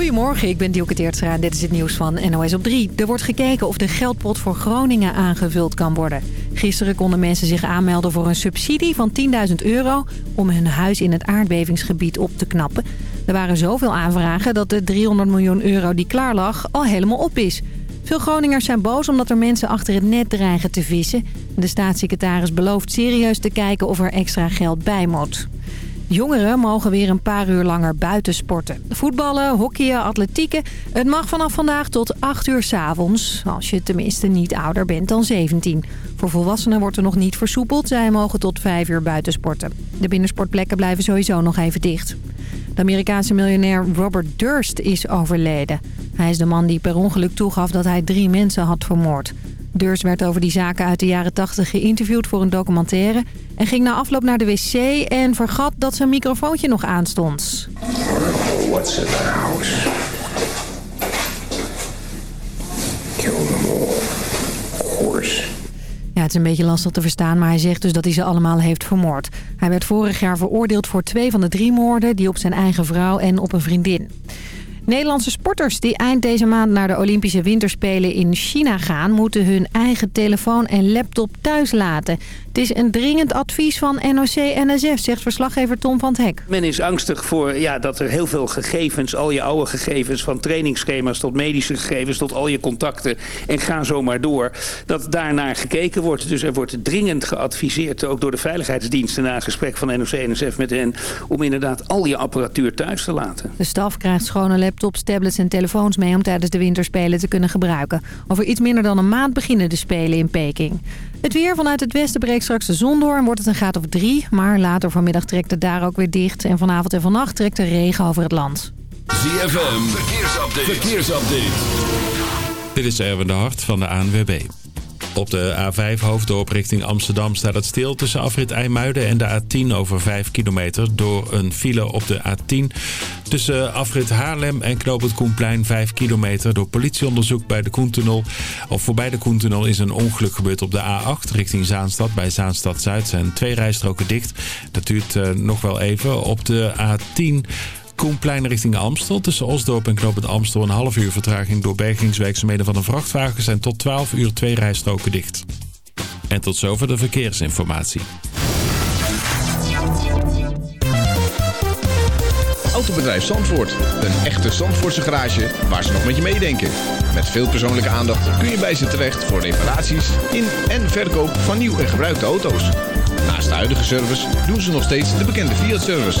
Goedemorgen, ik ben Dielke Teertstra en dit is het nieuws van NOS op 3. Er wordt gekeken of de geldpot voor Groningen aangevuld kan worden. Gisteren konden mensen zich aanmelden voor een subsidie van 10.000 euro... om hun huis in het aardbevingsgebied op te knappen. Er waren zoveel aanvragen dat de 300 miljoen euro die klaar lag al helemaal op is. Veel Groningers zijn boos omdat er mensen achter het net dreigen te vissen. De staatssecretaris belooft serieus te kijken of er extra geld bij moet. Jongeren mogen weer een paar uur langer buiten sporten. Voetballen, hockeyen, atletieken. Het mag vanaf vandaag tot 8 uur s avonds. Als je tenminste niet ouder bent dan 17. Voor volwassenen wordt er nog niet versoepeld. Zij mogen tot 5 uur buiten sporten. De binnensportplekken blijven sowieso nog even dicht. De Amerikaanse miljonair Robert Durst is overleden. Hij is de man die per ongeluk toegaf dat hij drie mensen had vermoord. Durst werd over die zaken uit de jaren 80 geïnterviewd voor een documentaire... en ging na afloop naar de wc en vergat dat zijn microfoontje nog aanstond. What's in the house? Kill them all. Of course. Ja, het is een beetje lastig te verstaan, maar hij zegt dus dat hij ze allemaal heeft vermoord. Hij werd vorig jaar veroordeeld voor twee van de drie moorden... die op zijn eigen vrouw en op een vriendin. Nederlandse sporters die eind deze maand naar de Olympische Winterspelen in China gaan... moeten hun eigen telefoon en laptop thuis laten. Het is een dringend advies van NOC-NSF, zegt verslaggever Tom van het Hek. Men is angstig voor ja, dat er heel veel gegevens, al je oude gegevens... van trainingsschema's tot medische gegevens tot al je contacten en ga zo maar door... dat daarnaar gekeken wordt. Dus er wordt dringend geadviseerd, ook door de veiligheidsdiensten... na een gesprek van NOC-NSF met hen... om inderdaad al je apparatuur thuis te laten. De staf krijgt schone laptops, tablets en telefoons mee om tijdens de winterspelen te kunnen gebruiken. Over iets minder dan een maand beginnen de Spelen in Peking. Het weer vanuit het westen breekt straks de zon door en wordt het een graad of drie. Maar later vanmiddag trekt het daar ook weer dicht. En vanavond en vannacht trekt er regen over het land. ZFM, verkeersupdate. verkeersupdate. Dit is Erwin de Hart van de ANWB. Op de A5 hoofddorp richting Amsterdam staat het stil tussen afrit IJmuiden en de A10 over 5 kilometer door een file op de A10. Tussen afrit Haarlem en Knoop het Koenplein 5 kilometer door politieonderzoek bij de Koentunnel. Of voorbij de Koentunnel is een ongeluk gebeurd op de A8 richting Zaanstad. Bij Zaanstad Zuid zijn twee rijstroken dicht. Dat duurt uh, nog wel even. Op de A10... Koenplein richting Amstel. Tussen Osdorp en Knoop het Amstel een half uur vertraging door bergingswerkzaamheden van een vrachtwagen zijn tot 12 uur twee rijstroken dicht. En tot zover de verkeersinformatie. Autobedrijf Zandvoort. Een echte Zandvoortse garage waar ze nog met je meedenken. Met veel persoonlijke aandacht kun je bij ze terecht voor reparaties in en verkoop van nieuw en gebruikte auto's. Naast de huidige service doen ze nog steeds de bekende Fiat-service.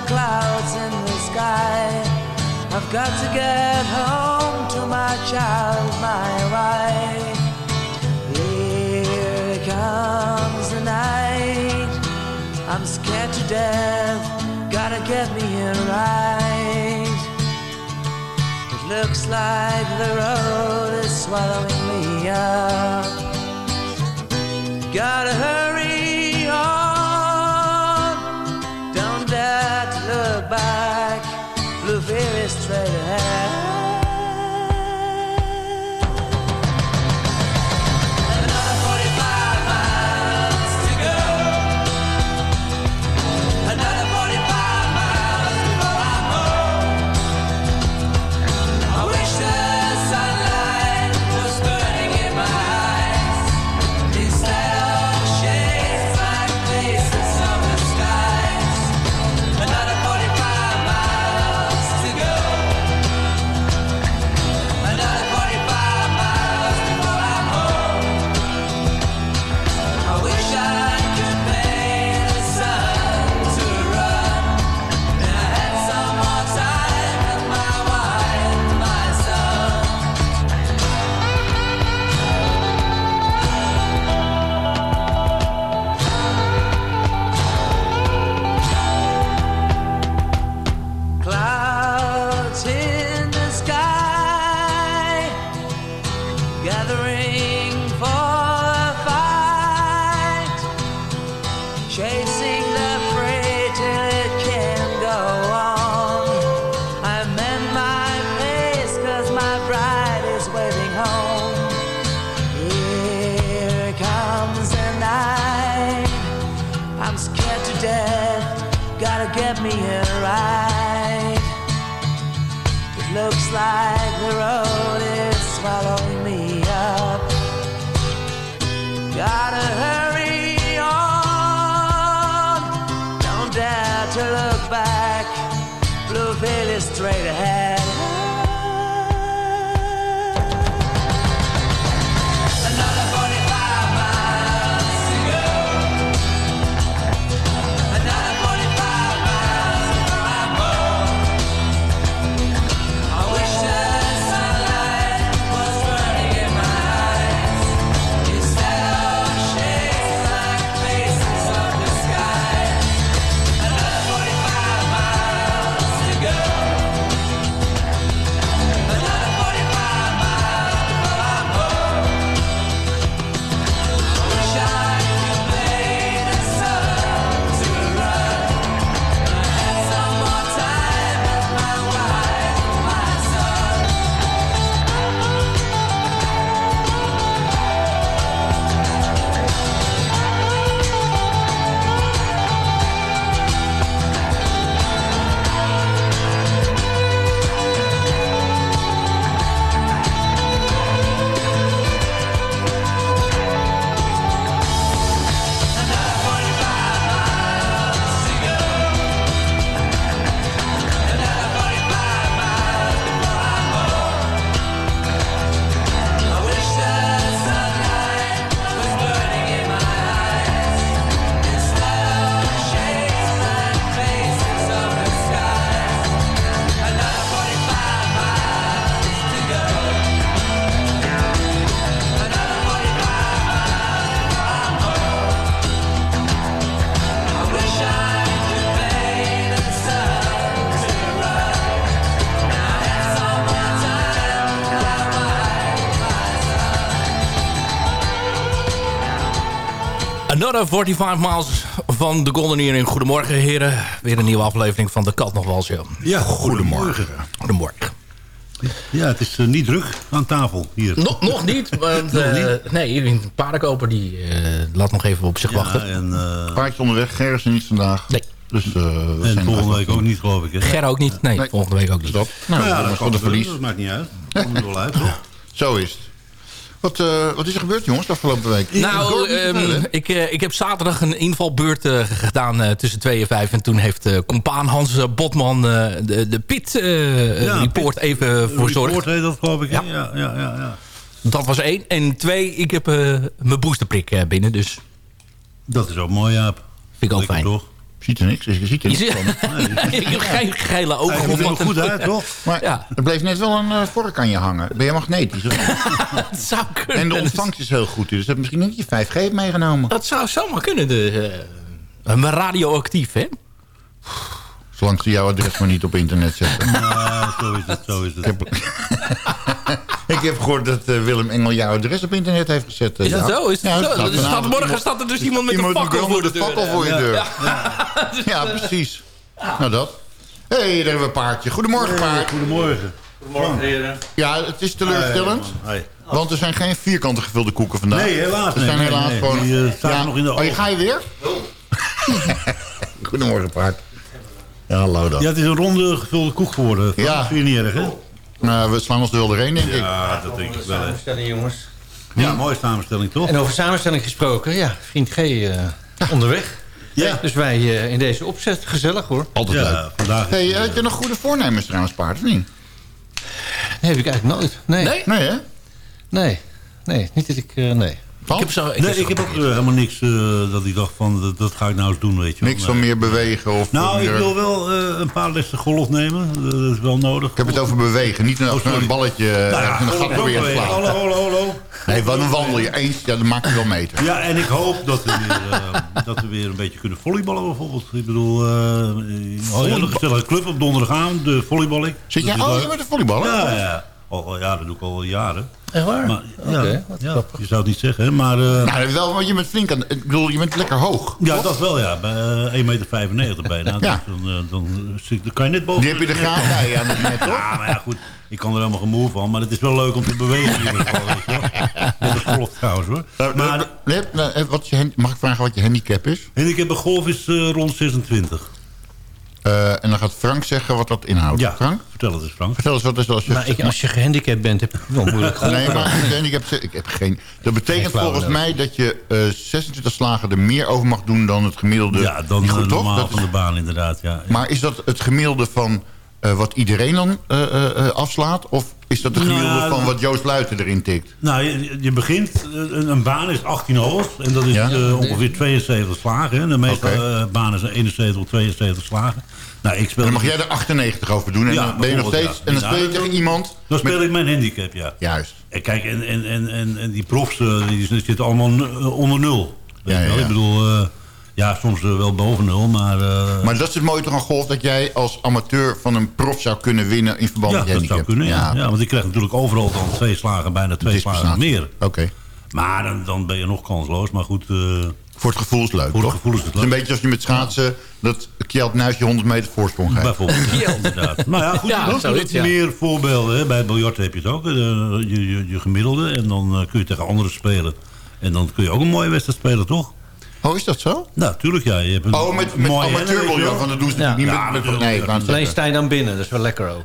The clouds in the sky. I've got to get home to my child, my wife. Here comes the night. I'm scared to death. Gotta get me in right. It looks like the road is swallowing me up. Gotta hurry Another 45 miles van de Golden Earring. Goedemorgen heren. Weer een nieuwe aflevering van de Kat nog wel show. Ja, goedemorgen. Goedemorgen. Ja, het is eh, niet druk aan tafel hier. Nog, nog niet, want Nog eh, niet? nee, een paardenkoper die eh, laat nog even op zich Ja, wachten. en, eh, Paardje onderweg, Ger is er niet vandaag. Nee. Dus, eh, we en zijn volgende week ook niet, geloof ik. Hè? Ger ook niet? Nee, Nee. volgende week ook niet. Stop. Nou, ja, dat verlies. Dat maakt niet uit. Dat komt er wel uit, toch? Zo is het. Wat, eh, wat is er gebeurd, jongens, de afgelopen week? Nou, ehm, ik, eh, ik heb zaterdag een invalbeurt eh, gedaan eh, tussen 2 en 5. En toen heeft eh compaan Hans Botman eh, de, de pit eh, Ja, report Pit- even verzorgd. Report heet dat, geloof ik. Ja. Ja, ja, ja, ja. Dat was één. En twee, ik heb eh, mijn boosterprik eh, binnen. Dus Dat is ook mooi, Jaap. vind ik ook Lekker fijn. toch? Ziet er niks, je ziet er Je niks van. ik heb geen gele ogen. ziet er goed uit, toch? Maar Ja. er bleef net wel een eh, vork aan je hangen. Ben je magnetisch? of niet? Het zou kunnen. en de ontvangst is heel goed. Dus hebt misschien niet je 5G hebt meegenomen. Dat zou zomaar kunnen. De, eh, maar radioactief, hè? Zolang ze jouw adres maar niet op internet zetten. Ja, zo is het, zo is het. Ik heb, ik heb gehoord dat eh, Willem Engel jouw adres op internet heeft gezet. eh, Is dat Jaap. zo? Is het Ja, zo? staat staat, vanavond morgen iemand- staat er dus iemand met een fakkel voor de fakkel voor je Ja. deur. Ja, precies. Nou, dat. Hé, hey, daar hebben we een paardje. Goedemorgen, paard. Goedemorgen. Ja, het is teleurstellend. Hey. Want er zijn geen vierkante gevulde koeken vandaag. Nee, helaas Er niet. zijn Nee, helaas nee. gewoon... Die, eh, staan nog in de oh, ga je weer? Goedemorgen, paard. Ja, dan. Ja, het is een ronde gevulde koek geworden. Ja. Dat vind je niet erg, hè? Nou, we slaan ons er wel doorheen, denk ik. Ja, dat denk ik wel, hè. Samenstelling, jongens. Ja, mooie samenstelling, toch? En over samenstelling gesproken, ja, vriend G eh, onderweg. Ja. Dus wij eh, in deze opzet, gezellig hoor. Altijd leuk. Ja, vandaag... Hey, had je nog goede voornemens trouwens, paard, of niet? Nee, heb ik eigenlijk nooit. Nee, nee, Nee? Nee, hè? nee, niet dat ik, eh, nee. Ik heb zo, ik Nee, ik heb ook eh, helemaal niks eh, dat ik dacht van, dat, dat ga ik nou eens doen, weet je wel. Niks van meer bewegen of... Nou, ik wil wel eh, een paar lessen golf nemen. Dat is wel nodig. Ik heb het over bewegen, niet een, Oh, een balletje Nou ja, een gat ook slaan. Hallo, hallo, hallo. Nee, wat een wandel je eens, ja, dan maak je wel meter. Ja, en ik hoop dat we weer, eh, dat we weer een beetje kunnen volleyballen bijvoorbeeld. Ik bedoel, eh oh, ja, een gezellige club op donderdagavond, de volleybal. ik. Zit jij, is oh, bent een volleyballer? Ja, ja. Al, ja, dat doe ik al jaren. Echt waar? Maar, ja, ja, je zou het niet zeggen, hè, maar... eh, Nou, wel, want je bent flink aan... Ik bedoel, je bent lekker hoog. ja, dat wel, ja. Bij eh, 1,95 meter bijna. Ja. Dus dan, eh, dan, dan kan je net boven... Die heb je er graag bij aan het net, toch? Ja, maar ja, goed. Ik kan er helemaal geen moe van. Maar het is wel leuk om te bewegen. Net als golf trouwens, hoor. Maar, nou, wat is je mag ik vragen wat je handicap is? en ik heb een golf is eh, rond 26. Eh, en dan gaat Frank zeggen wat dat inhoudt. Ja, Frank? vertel het eens Frank. Vertel eens wat is als je... Maar ik, als je gehandicapt bent, heb het wel moeilijk Nee, maar ik heb, ik heb geen... Dat betekent Geen volgens mij dat je eh 26 slagen er meer over mag doen dan het gemiddelde. Ja, dan eh, goed, normaal Dat van is- de baan inderdaad. Ja. Maar is dat het gemiddelde van eh, wat iedereen dan eh, eh, eh, afslaat? Of is dat het Nou, gemiddelde van wat Joost Luiten erin tikt? Nou, je, je begint, eh, een, een baan is 18 holes en dat is Ja. eh, ongeveer 72 slagen. hè. De meeste eh, banen zijn 71 of 72 slagen. Nou, ik speel En dan mag jij er 98 over doen. En Ja, dan ben je nog steeds. En dan speel je tegen iemand. Dan speel met- ik mijn handicap, ja. Juist. En kijk, en, en, en, en, die profs die zitten allemaal onder nul. Weet Ja, ja, ja. Ik bedoel, ja, soms eh, wel boven nul, maar... eh, Maar dat is het mooie toch aan golf, dat jij als amateur van een prof zou kunnen winnen in verband ja, met je dat zou handicap. kunnen, ja. ja. Want ik krijg natuurlijk overal dan twee slagen, bijna twee slagen meer. Oké. Maar dan, dan ben je nog kansloos. Maar goed, eh, Voor het gevoel is het leuk, Voor het gevoel is het is een beetje als je met schaatsen dat Kjeld Nuis je 100 meter voorsprong geeft. bijvoorbeeld. Ja, inderdaad. Nou ja, goed, Ja, er zijn zoiets, ja. meer voorbeelden. Hè. Bij het biljart heb je het ook. je, je, je gemiddelde. En dan kun je tegen anderen spelen. En dan kun je ook een mooie wedstrijd spelen, toch? Oh, is dat zo? Nou, tuurlijk, ja. Je hebt een Oh, met, met hè, want dat doen ze Ja. Ja, niet met... natuurlijk. nee, Alleen sta je dan binnen, dat is wel lekker ook.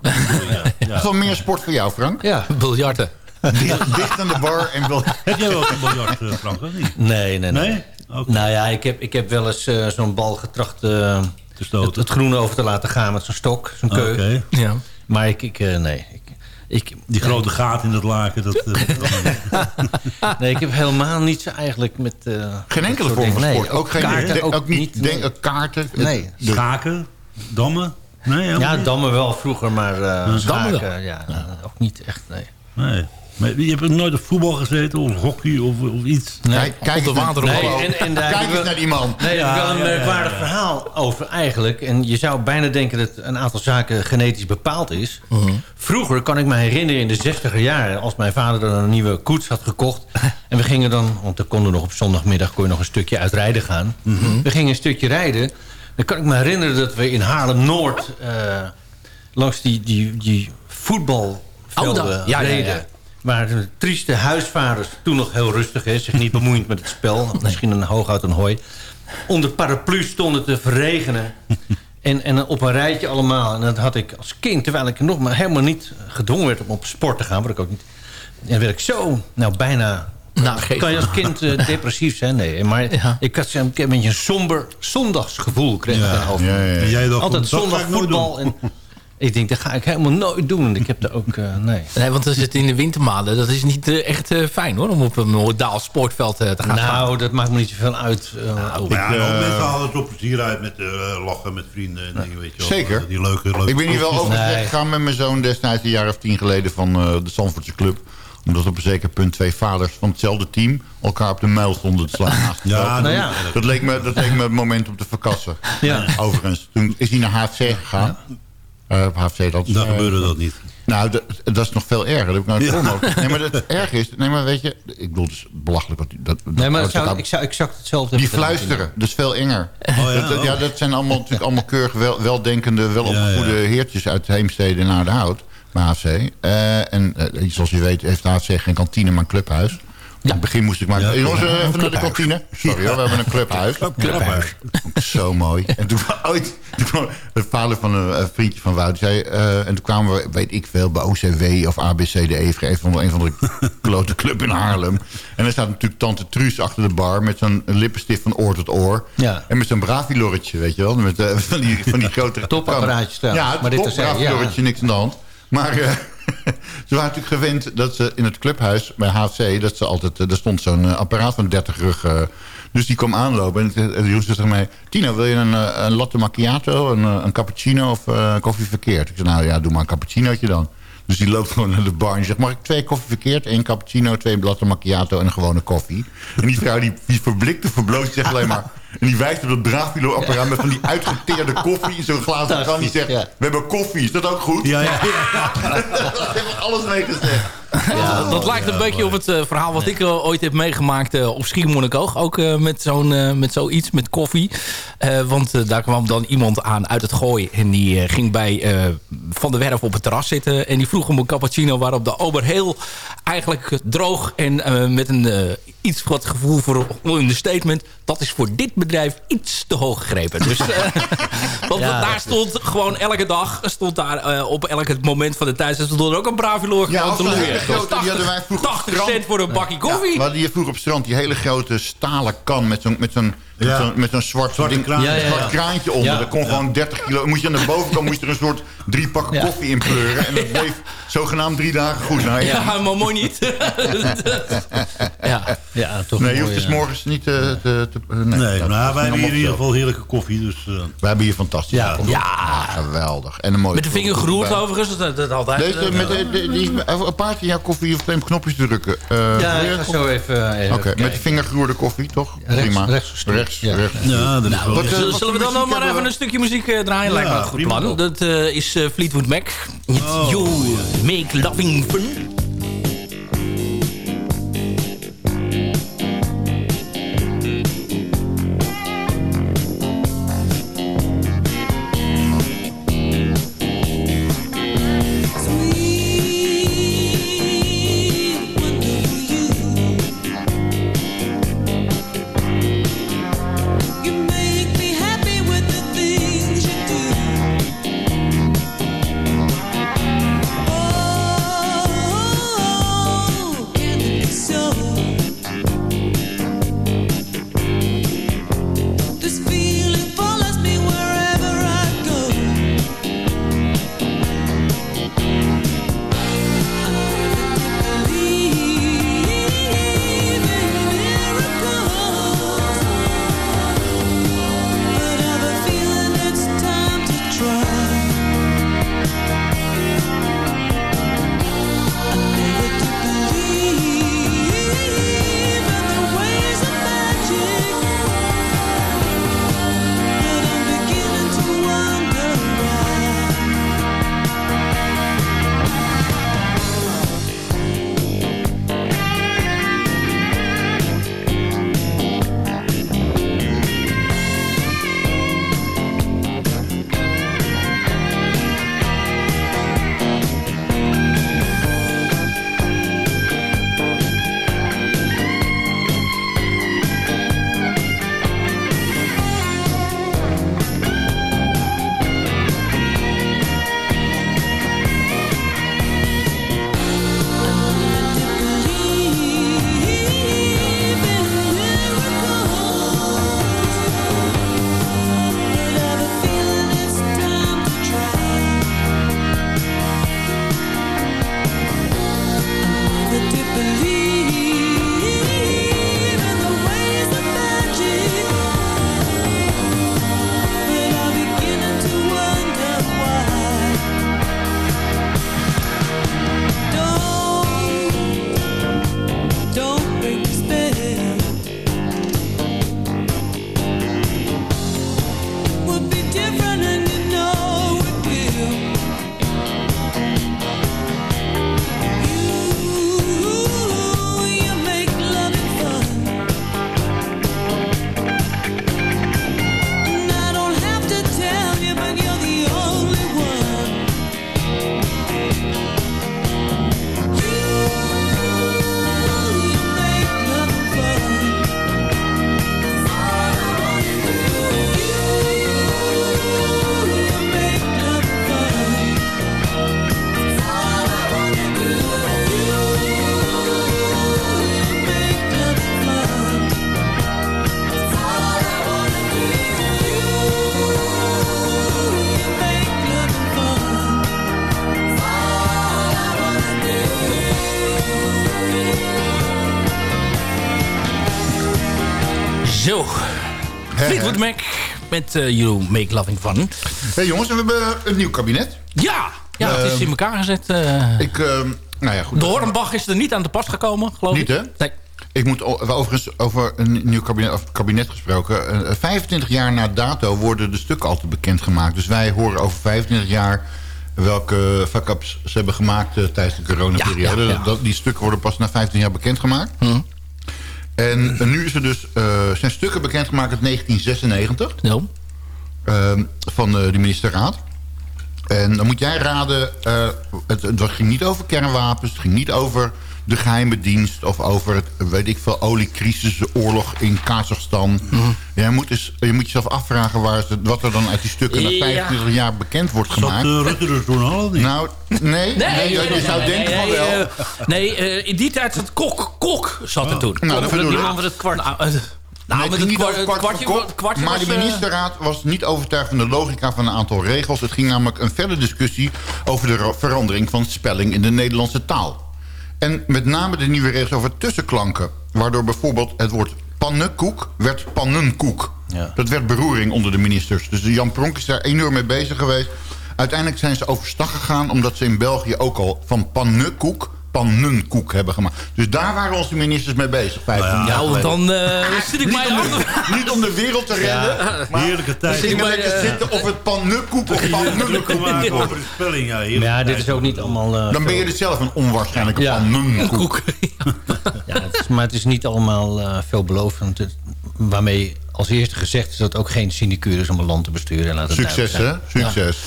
Is wel meer sport voor jou, Frank. Ja. Biljarten. Dicht, dicht aan de bar en wel... Heb jij wel eens een biljart, eh, Frank, of niet? Nee, nee, nee. Nee? Oké. Nou ja, ik heb, ik heb wel eens eh, zo'n bal getracht eh, Te stoten. het, het groene over te laten gaan met zo'n stok, zo'n keuk. Oké. Ja. Maar ik, ik eh, nee. Ik, ik, Die grote gaten in het laken, dat... eh, nee, ik heb helemaal niets eigenlijk met... eh, Geen enkele dat vorm van sport. Nee, ook, geen, kaarten, denk- ook, ook niet, denk, nee. eh, kaarten. Nee. De- Schaken, dammen. Nee, Ja, dammen wel vroeger, maar eh Dammen schaken, ja, eh, ook niet echt, nee. Nee. Maar je hebt nooit op voetbal gezeten of hockey of, of iets? Kijk, kijk Op de. Nee, en- en daar Kijk eens naar die man. Nee, daar heb ik wel een ja, merkwaardig ja. verhaal over eigenlijk. En je zou bijna denken dat een aantal zaken genetisch bepaald is. Vroeger kan ik me herinneren in de zestiger jaren... als mijn vader dan een nieuwe koets had gekocht... en we gingen dan, want dan konden we nog op zondagmiddag... kon je nog een stukje uit rijden gaan. We gingen een stukje rijden. Dan kan ik me herinneren dat we in Haarlem-Noord... eh, langs die, die, die voetbalvelden Oh, dat- ja, ja, ja. Waar de trieste huisvaders, toen nog heel rustig... Hè, zich niet bemoeiend met het spel. Misschien een hoogoud en hooi. Onder paraplu stonden te verregenen. En, en op een rijtje allemaal. En dat had ik als kind, terwijl ik nog maar helemaal niet gedwongen werd... om op sport te gaan, wat ik ook niet... En dan werd ik zo, nou bijna... Nou, kan je als kind eh, depressief zijn? Nee, maar Ja. ik had ik een beetje een somber zondagsgevoel. Kreeg ik Ja. over. Ja, ja, ja. En jij dacht, Altijd zondag ik voetbal. En ik denk, dat ga ik helemaal nooit doen. Ik heb er ook, eh, nee. Nee, want dan zit in de wintermaanden. Dat is niet eh, echt eh, fijn hoor. Om op een modaal sportveld eh, te gaan staan. Nou, dat maakt me niet zoveel uit. eh, Maar ja, mensen halen het op plezier uit met eh, lachen met vrienden en dingen, weet je wel. Zeker. Die leuke, leuke Ik ben hier wel over Nee. gegaan met mijn zoon destijds... een jaar of tien geleden van eh, de Zandvoortse Club. Omdat op een zeker punt twee vaders van hetzelfde team... elkaar op de muil stonden te slaan. naast Ja, elkaar. nou ja. Dat, leek me, dat leek me het moment om te verkassen. Ja. Overigens. Toen is hij naar HFC gegaan. Eh, HFC, dat is, eh, gebeurde dat niet. Nou, dat, dat is nog veel erger. Dat heb ik nou Ja. Nee, maar het erg is... Nee, maar weet je... Ik bedoel, het is belachelijk. Wat, die- dat, Nee, maar dat, dat zou, dat- ik zou exact hetzelfde die fluisteren, dat is veel enger. Oh, ja? dat, dat- ja, dat zijn allemaal, natuurlijk allemaal keurig wel, weldenkende, welopgevoede Ja, ja. heertjes uit Heemstede en Aardehout. Bij HFC. Eh, en eh, zoals je weet heeft HFC geen kantine, maar een clubhuis. In het begin moest ik maar... Ja, Hey, jongens, ja, eh, even naar de kantine. Sorry hoor, we hebben een clubhuis. Clubhuis. Zo mooi. En toen ooit, toen de vader van een, eh, vriendje van Wout, zei, eh, en toen kwamen we, weet ik veel, bij OCW of ABCDE, een van, een van de klote club in Haarlem. En er staat natuurlijk tante Truus achter de bar met zo'n lippenstift van oor tot oor. Ja. En met zo'n bravilorretje, weet je wel, met van, die, van die grote... Topapparaatjes. Ja, Maar maar dit terzijde, ja. niks aan de hand. Maar ze waren natuurlijk gewend dat ze in het clubhuis bij HFC... dat ze altijd, eh, er stond zo'n eh, apparaat van 30 rug... eh, dus die kwam aanlopen en en die zei tegen mij... Tino, wil je een, eh, een latte macchiato, een, eh, een cappuccino of eh, koffie verkeerd? Ik zei, nou ja, doe maar een cappuccinootje dan. Dus die loopt gewoon naar de bar en die zegt... mag ik twee koffie verkeerd, één cappuccino, twee latte macchiato en een gewone koffie? En die vrouw die, die verblikte, verbloosd, die zegt alleen maar... En die wijst op dat Bravilo-apparaat met van die uitgeteerde koffie in zo'n glazen kan. Die zegt, Ja. we hebben koffie, is dat ook goed? Ja, ja, ja. Daar hebben alles mee gezegd. Ja, dat lijkt een beetje op het eh, verhaal wat ik eh, ooit heb meegemaakt eh, op Schiermonnikoog. Ook eh, met zo'n eh, met zoiets, met koffie. Eh, want daar kwam dan iemand aan uit het gooi. En die ging bij eh, Van der Werf op het terras zitten. En die vroeg om een cappuccino waarop de ober heel eigenlijk droog en eh, met een... iets wat gevoel voor understatement. Dat is voor dit bedrijf iets te hoog gegrepen. Dus, eh, want Ja, daar stond gewoon elke dag... stond daar eh, op elk moment van de tijd... stond er ook een braviloor Ja, gewoon te een loeien. hele grote, die hadden wij vroeger op 80 strand. cent voor een bakje koffie. Ja, we hadden hier vroeger op het strand die hele grote stalen kan met zo'n met zo'n met Ja. zo'n met zo'n zwart, ding, zwart kraantje onder. Ja. Dat kon gewoon 30 kilo. Moest je aan de bovenkant moest er een soort drie pakken Ja. koffie in pleuren. En dat bleef zogenaamd drie dagen goed. Nou, ja. Ja, maar mooi niet. ja. Ja, toch Nee, je hoeft mooie- dus morgens niet te... te, te- nee, Nee, dat- nou, dat wij hebben hier in ieder geval heerlijke koffie. Dus, eh, We hebben hier fantastisch. Ja, koffie. Ja. geweldig. En een mooie Met de vinger geroerd overigens. Dat, dat altijd. Deze, met de, de- die een paar keer jouw koffie of neem knopjes drukken. Eh, Ja, zo even, even Oké, met kijken. vinger geroerde koffie, toch? rechts- Prima. rechts. Rechts, Ja. rechts. ja, dat is wel... Wat, eh, Zullen, wat zullen we dan nog maar even we? een stukje muziek eh, draaien? Lijkt me een goed plan. Dat eh, is eh, Fleetwood Mac. Oh, you make loving fun. Fleetwood Mac met eh, You Make Loving Fun. hey, jongens, we hebben een nieuw kabinet. Ja, ja het is Ehm, in elkaar gezet. eh. Ik, ehm, nou ja, goed. de Hornbach is er niet aan de pas gekomen, geloof Niet, ik. hè? Nee. Ik moet overigens over een nieuw kabinet, of kabinet gesproken. eh, 25 jaar na dato worden de stukken altijd bekendgemaakt. Dus wij horen over 25 jaar welke fuck-ups ze hebben gemaakt eh, tijdens de coronaperiode. Ja, ja, ja. Dat, die stukken worden pas na 15 jaar bekendgemaakt. En nu is er dus, eh, zijn stukken bekendgemaakt uit 1996 No. ehm, van eh, de ministerraad. En dan moet jij raden, eh, het, het ging niet over kernwapens, het ging niet over de geheime dienst... of over het, weet ik veel, oliecrisis, de oorlog in Kazachstan. Mhm. Ja, je, moet eens, je moet jezelf afvragen waar ze, wat er dan uit die stukken... na Ja. 25 jaar bekend wordt Zat gemaakt. eh, Rutte er toen al niet? Nou, nee, nee, je zou denken van nee, wel. eh, nee, eh, in die tijd zat Kok. Kok zat er toen. Nou, dat bedoel ik. man met het kwart. Nou, Nee, nou, het met ging het niet kwart, over het kwart kwartje, voor kop, het kwartje maar was, de ministerraad was niet overtuigd van de logica van een aantal regels. Het ging namelijk een verder discussie over de verandering van spelling in de Nederlandse taal. En met name de nieuwe regels over tussenklanken. Waardoor bijvoorbeeld het woord pannenkoek werd pannenkoek. Ja. Dat werd beroering onder de ministers. Dus Jan Pronk is daar enorm mee bezig geweest. Uiteindelijk zijn ze overstag gegaan... omdat ze in België ook al van pannenkoek pannenkoek hebben gemaakt. Dus daar waren onze ministers mee bezig. 15 jaar Ja, want dan eh, zit ik Niet mij de, niet om de wereld te redden. Maar Heerlijke tijd. maar, lekker eh, zitten of het pannenkoek of pannenkoek. gemaakt over de spelling. Ja, ja, dit is ook niet allemaal... eh, Dan ben je dus zelf een onwaarschijnlijke Ja. pannenkoek. Ja, het is, maar het is niet allemaal eh, veelbelovend. Waarmee als eerste gezegd is dat het ook geen sinecure is om een land te besturen. Laat het Succes, hè? Succes.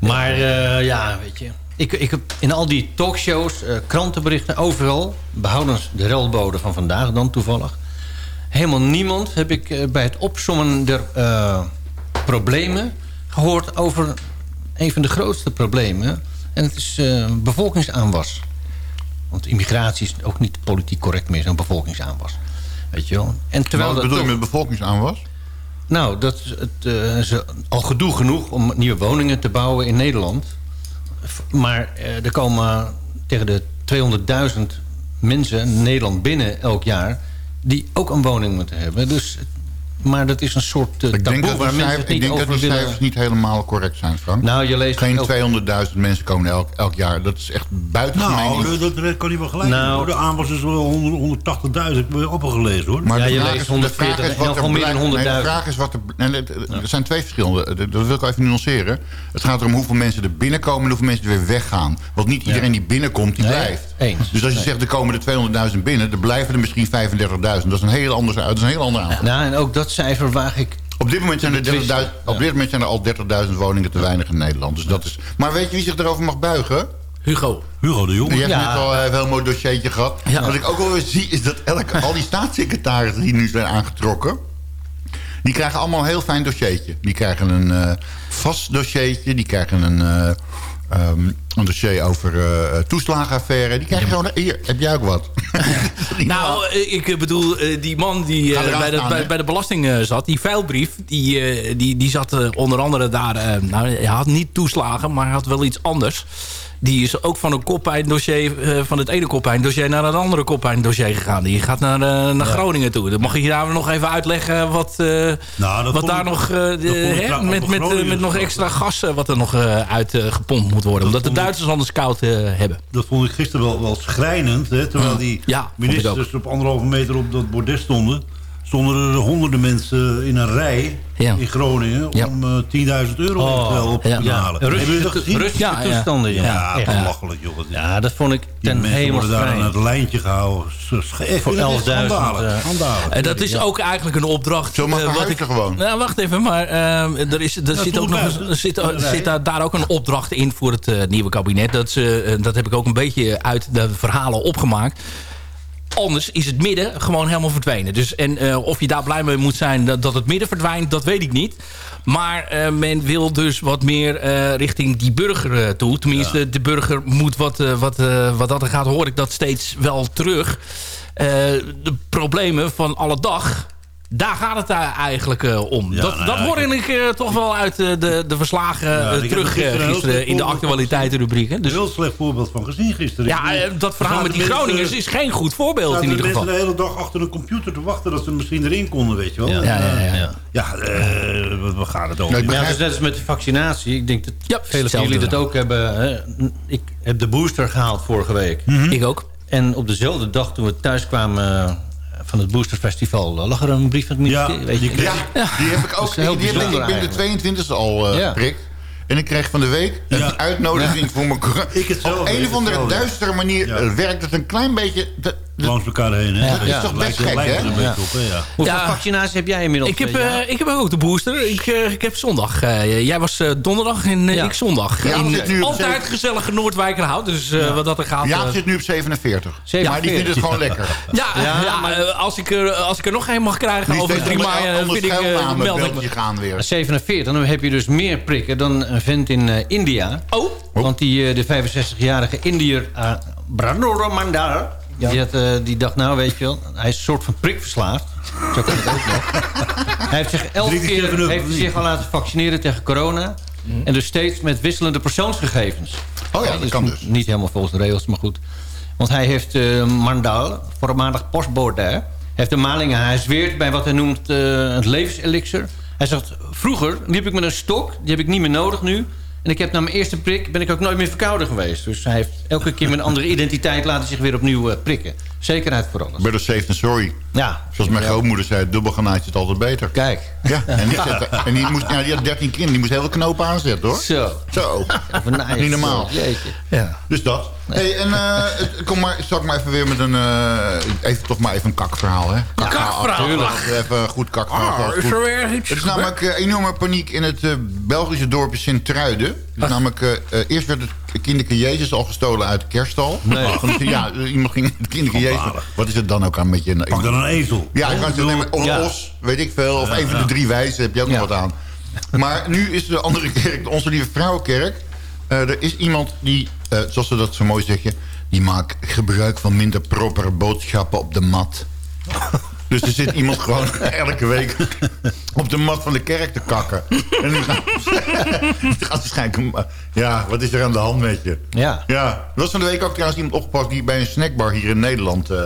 Maar eh, ja, weet je. Ik, ik heb in al die talkshows, eh, krantenberichten, overal... behoudens de relbode van vandaag dan toevallig... helemaal niemand heb ik eh, bij het opsommen der eh, problemen... gehoord over een van de grootste problemen. En het is bevolkingsaanwas. Want immigratie is ook niet politiek correct meer, zo'n bevolkingsaanwas. Weet je wel? En terwijl Wat dat bedoel je met bevolkingsaanwas? nou, dat het, ze, al gedoe genoeg om nieuwe woningen te bouwen in Nederland. Maar eh, er komen tegen de 200.000 mensen in Nederland binnen elk jaar... die ook een woning moeten hebben. Dus, maar dat is een soort uh, Ik denk taboe dat waar die, mensen cijfers, het ik niet denk dat die willen... cijfers niet helemaal correct zijn, Frank. Nou, je leest Geen ook- 200.000 mensen komen elk, elk jaar. Dat is echt buitengemeen. Nou, dat, dat kan niet wel gelijk. Nou. De aanwas is wel 100 180.000. Ik heb opgelezen hoor. Maar Ja, de je vraag leest is- de 140, vraag is wat er dan nee, 100.000. de vraag is wat er... nee, het- Er zijn twee verschillende. Dat dat wil ik even nuanceren. Het gaat erom hoeveel mensen er binnenkomen... en hoeveel mensen er weer weggaan. Want niet iedereen die binnenkomt, die Nee, blijft. eens. Dus als je Nee. zegt, er komen er 200.000 binnen... er blijven er misschien 35.000. Dat is een heel ander, dat is een heel ander aantal. Nou, en ook dat cijfer waag ik... Op dit moment zijn er, Te betwisten, 30.000 op dit moment zijn er al 30.000 woningen te weinig in Nederland. Dus dat is, maar weet je wie zich erover mag buigen? Hugo. Hugo de Jong. Je hebt Ja. net al een heel mooi dossiertje gehad. Ja. Wat ik ook wel weer zie is dat elke, al die staatssecretarissen die nu zijn aangetrokken... die krijgen allemaal een heel fijn dossiertje. Die krijgen een eh, vast dossiertje. Die krijgen een, eh, ehm, een dossier over eh toeslagenaffaire. Die krijgen gewoon... Hier, heb jij ook wat? Nou, eh, ik bedoel, eh, die man die bij, de, bij, de belasting zat, die veilbrief, die, die, die zat onder andere daar... nou, hij had niet toeslagen, maar hij had wel iets anders. Die is ook van een koppijndossier, eh, van het ene koppijndossier naar het andere koppijndossier gegaan. Die gaat naar, eh, naar Groningen toe. Dan mag je daar nog even uitleggen wat, eh, Nou, wat daar ik- nog, met, met, met nog extra gas wat er nog eh, uitgepompt moet worden. Omdat de ik- Duitsers anders koud hebben. Dat vond ik gisteren wel, wel schrijnend. Hè, terwijl die Ja, vond ik ministers op anderhalve meter op dat bordes stonden... stonden er honderden mensen in een rij Ja. in Groningen... Ja. om eh, 10.000 euro Oh, op te ja. kunnen Ja, halen. Russische, Ja, toestanden. Ja, Ja, echt. belachelijk joh. Ja, dat vond ik Die ten mensen hemel worden daar aan het lijntje gehouden. Echt, Voor dit is 11.000, schandalig, eh. En dat is ook eigenlijk een opdracht. Zo mag eh, wat verhuizen gewoon. Nou, wacht even, maar ehm, er, is, er zit ook nog er zit, er Nee. zit daar, daar ook een opdracht in voor het eh, nieuwe kabinet. Dat, ze, eh, dat heb ik ook een beetje uit de verhalen opgemaakt. Anders is het midden gewoon helemaal verdwenen. Dus, en eh, of je daar blij mee moet zijn dat, dat het midden verdwijnt, dat weet ik niet. Maar eh, men wil dus wat meer eh, richting die burger toe. Tenminste, de burger moet wat, wat, wat dat er gaat, hoor ik dat steeds wel terug. De problemen van alle dag... Daar gaat het daar eigenlijk eh, om. Ja, dat nou dat ja, hoorde ik- ik eh, toch wel uit eh, de, de verslagen Ja, eh, terug er gisteren eh, in de actualiteitenrubriek. hè. Een Dus, heel slecht voorbeeld van gezien gisteren. Ja, eh, dat verhaal er met die Groningers is geen goed voorbeeld in ieder mensen geval. de hele dag achter een computer te wachten dat ze misschien erin konden, weet je wel. Ja. Ja, ja, eh, eh, wat gaat het over? Ik Ja, dus net als met de vaccinatie. Ik denk dat Ja, velen van jullie dat ook hebben. Hè. Ik heb de booster gehaald vorige week. Ik ook. En op dezelfde dag toen we thuis kwamen eh, van het Boosterfestival... eh, lag er een brief van het ministerie. Ja, weet je. die Ja, die heb ik ook. Die heb ik, ben de 22e al eh Ja. geprikt. En ik kreeg van de week een Ja. uitnodiging voor mijn... Ik hetzelfde, Op een of andere duistere manier Ja. werkt het een klein beetje... de- langs elkaar heen. Hè? Ja. Dat Ja, is toch lijkt- best gek, lijkt er hè? een beetje Ja. op, hè, ja. Hoeveel Ja. vaccinaties heb jij inmiddels? Ik heb, eh, ja? ik heb ook de booster. Ik, eh, ik heb zondag. eh, jij was eh, donderdag en eh, Ja. ik zondag. Ja, in zit nu op altijd zeven- gezellige Noordwijkerhout. Dus eh, wat dat er gaat... Eh, zit nu op 47. 47. Maar die vindt het gewoon lekker. ja, Ja, ja, maar- eh, als, ik er, als ik er nog een mag krijgen Die over steeds drie onder- maanden, onder vind ik, meld ik me. gaan weer. 47, dan heb je dus meer prikken dan een vent in eh, India. Oh, Want die, eh, de 65-jarige Indiër uh, Mandar... Die, had, eh, die dacht, nou weet je wel, hij is een soort van prikverslaafd. Zo kan het ook nog. hij heeft zich elf keer heeft zich al laten vaccineren tegen corona. En dus steeds met wisselende persoonsgegevens. Oh ja, dat kan dus. Niet helemaal volgens de regels, maar goed. Want hij heeft eh Mandal, voormalig postbode... heeft de malingen. Hij zweert bij wat hij noemt eh, het levenselixer. Hij zegt, vroeger liep ik met een stok. Die heb ik niet meer nodig nu. En ik heb na mijn eerste prik ben ik ook nooit meer verkouden geweest. Dus hij heeft elke keer een andere identiteit... laten zich weer opnieuw eh, prikken. Zekerheid voor alles. Better safe than sorry. Ja. Zoals mijn grootmoeder zei, dubbelgranaatje is altijd beter. Kijk. Ja, en die, zette, en die, moest, ja, die had 13 kinderen, die moest heel veel knopen aanzetten hoor. Zo. Zo. Even naaien. Niet normaal. Jeetje. ja. Dus dat. Hey, en eh, kom maar, zal ik maar even weer met een, eh, even, toch maar even een kakverhaal, hè? kakverhaal. Tuurlijk. Even een goed kakverhaal. Ah, is er weer iets Er is namelijk eh, enorme paniek in het eh, Belgische dorpje Sint-Truiden. Dus namelijk, eerst werd het kinderke Jezus al gestolen uit de kerststal. Nee. Ja, iemand ging het kinderke Jezus... Wat is het dan ook aan met je... Pak dan een ezel. Ja, ik zeggen, nee, maar- of Ja. os, weet ik veel. Of een van de drie wijzen, heb je ook nog wat aan. Maar nu is de andere kerk, de Onze Lieve Vrouwenkerk... eh, er is iemand die, eh, zoals ze dat zo mooi zeggen... die maakt gebruik van minder propere boodschappen op de mat. Dus er zit iemand gewoon elke week op de mat van de kerk te kakken. En die gaat, die gaat waarschijnlijk... eh, Ja, wat is er aan de hand met je? Ja. Ja, er was van de week ook trouwens iemand opgepakt... die bij een snackbar hier in Nederland... eh,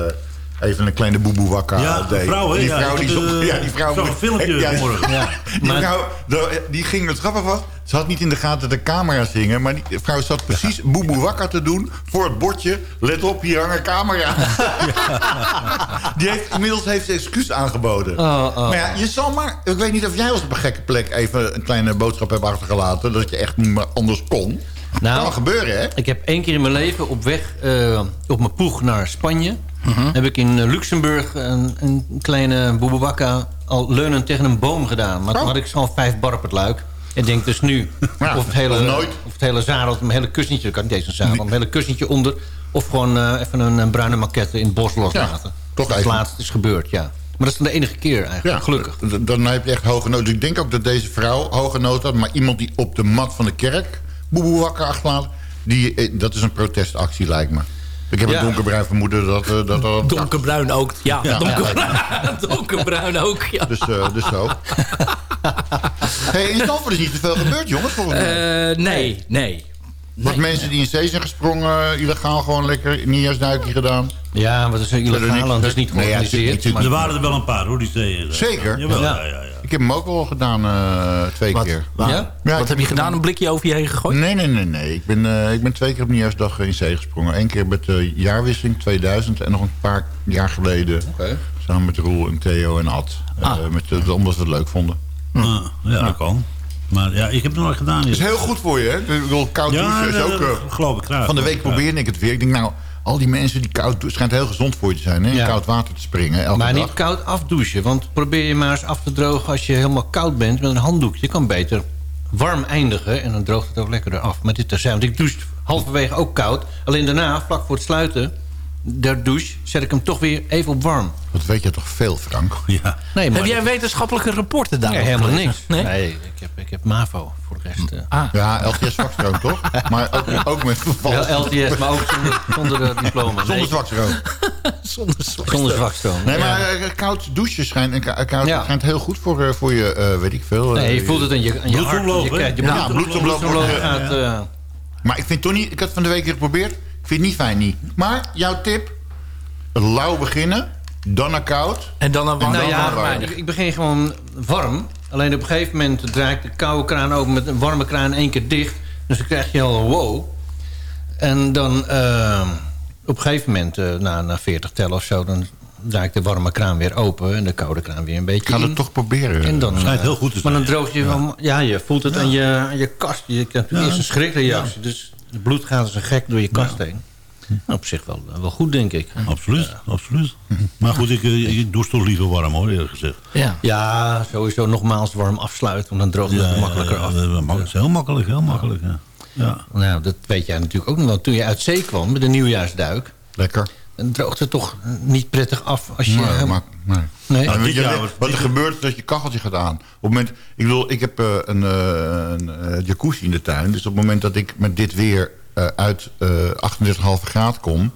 even een kleine boeboe wakker Ja, deed. een vrouw, hè? Die Ja, vrouw, ik die, eh, ja, die vrouw... een filmpje ja, vanmorgen. Ja. Die Maar- vrouw, de- die ging, het grappig was... Ze had niet in de gaten de camera zingen... maar die vrouw zat precies boeboe wakker te doen... voor het bordje, let op, hier hangen camera. Die heeft, inmiddels heeft ze excuus aangeboden. Oh, oh. Maar ja, je zal maar... Ik weet niet of jij ons op een gekke plek... even een kleine boodschap hebt achtergelaten... dat je echt niet meer anders kon. Nou, kan gebeuren, hè? Ik heb één keer in mijn leven op weg eh, op mijn poeg naar Spanje... heb ik in eh, Luxemburg een, een kleine boebewakka al leunend tegen een boom gedaan. Maar toen Oh. had ik zo'n vijf bar op het luik. En denk dus nu, Ja, of, het hele, of nooit. of het hele zadel, mijn hele kussentje... ik kan niet eens een zadel, mijn hele kussentje onder... of gewoon eh, even een, een bruine maquette in het bos loslaten. toch dat even. laatste is gebeurd, ja. Maar dat is dan de enige keer eigenlijk, gelukkig. Dan heb je echt hoge nood. Dus ik denk ook dat deze vrouw hoge nood had. Maar iemand die op de mat van de kerk boeboe wakker achterlaat... Die, eh, dat is een protestactie, lijkt me. Ik heb Ja. een donkerbruin vermoeden dat... eh, dat er Donkerbruin ook. Ja, Ja. donker, donkerbruin ook. Ja. Dus, eh, dus zo. hey, in Stamford is niet zoveel gebeurd, jongens, volgens mij. Eh, nee, nee. Wat mensen die in zee zijn gesprongen, illegaal gewoon lekker nieuwjaarsduikje gedaan. Ja, maar dat is illegaal, het is niet Nee, ja, georganiseerd. het- Er waren er wel een paar hoor, die zeeën. Zeker? Ja. ja, ja, heb hem ook al gedaan, eh, twee Wat? keer. Waar? Ja? Ja, Wat ik heb je gedaan? Een blikje over je heen gegooid? Nee, nee, nee. nee. Ik, ben, eh, ik ben twee keer op nieuwjaarsdag in zee gesprongen. Eén keer met de jaarwisseling 2000 en nog een paar jaar geleden. Oké. Samen met Roel en Theo en Ad. Eh, Ah. met, omdat we het leuk vonden. Ah, ja, dat kan. Maar ja, ik heb het nog nooit gedaan. Dat is heel goed voor je, hè? Ik bedoel, koud Ja, douchen is ook... eh, geloof ik graag. van de week Ja. probeerde ik het weer. Ik denk, nou, al die mensen die koud douchen... Het schijnt heel gezond voor je te zijn, hè? Ja. koud water te springen, elke Maar dag. niet koud afdouchen. Want probeer je maar eens af te drogen als je helemaal koud bent met een handdoekje. Je kan beter warm eindigen en dan droogt het ook lekkerder af. Maar dit terzijde. Want ik douche halverwege ook koud. Alleen daarna, vlak voor het sluiten der douche... zet ik hem toch weer even op warm. Wat weet je toch veel, Frank? Ja. Nee, maar Heb jij wetenschappelijke rapporten daar? Nee, helemaal niks. Nee? Nee, ik, heb, ik heb MAVO voor de rest. eh. Ah. Ja, LTS zwakstroom, toch? Maar ook, ook met verval. Wel LTS, maar ook zonder, zonder eh, diploma. Zonder zwakstroom. Zonder zwak. Zonder zwakstroom. Nee, Ja. maar eh, koud douchen schijnt, koud Ja. schijnt heel goed voor, voor je, eh, weet ik veel. Nee, je voelt het in je, in je hart. Ja, bloedsomloop gaat... Maar ik vind toch niet... Ik had het van de week geprobeerd. Ik vind het niet fijn, niet. Maar jouw tip... Lauw beginnen, dan naar koud. En dan een warm. Nou ja, warm. ik, ik begin gewoon warm. Alleen op een gegeven moment draai ik de koude kraan open... met een warme kraan één keer dicht. Dus dan krijg je al een wow. En dan eh, op een gegeven moment, eh, na, na 40 tellen of zo... dan draai ik de warme kraan weer open... en de koude kraan weer een beetje Ik ga in. het toch proberen. En dan, Schijnt heel goed te Maar dan zijn, droog je wel... Ja, je voelt het aan, je, aan je kast. Je krijgt eerst een schrikreactie. Dus het bloed gaat als een gek door je kast heen. Op zich wel, wel goed, denk ik. Absoluut, absoluut. Maar goed, ik, eh, ik doe het toch liever warm hoor, eerlijk gezegd. Ja. ja, sowieso nogmaals warm afsluiten, want dan droogt het Ja, makkelijker ja, af. ja, dat is heel makkelijk, heel makkelijk. Ja. Ja. Nou, dat weet jij natuurlijk ook nog wel. Toen je uit zee kwam met de nieuwjaarsduik... Lekker. Dan droogt het toch niet prettig af als je... Nee, maar, nee. Nee? Nou, je, wat er gebeurt is dat je kacheltje gaat aan. Op het moment, ik bedoel, ik heb eh, een, eh, een eh, jacuzzi in de tuin. Dus op het moment dat ik met dit weer eh, uit eh 38,5 graden kom...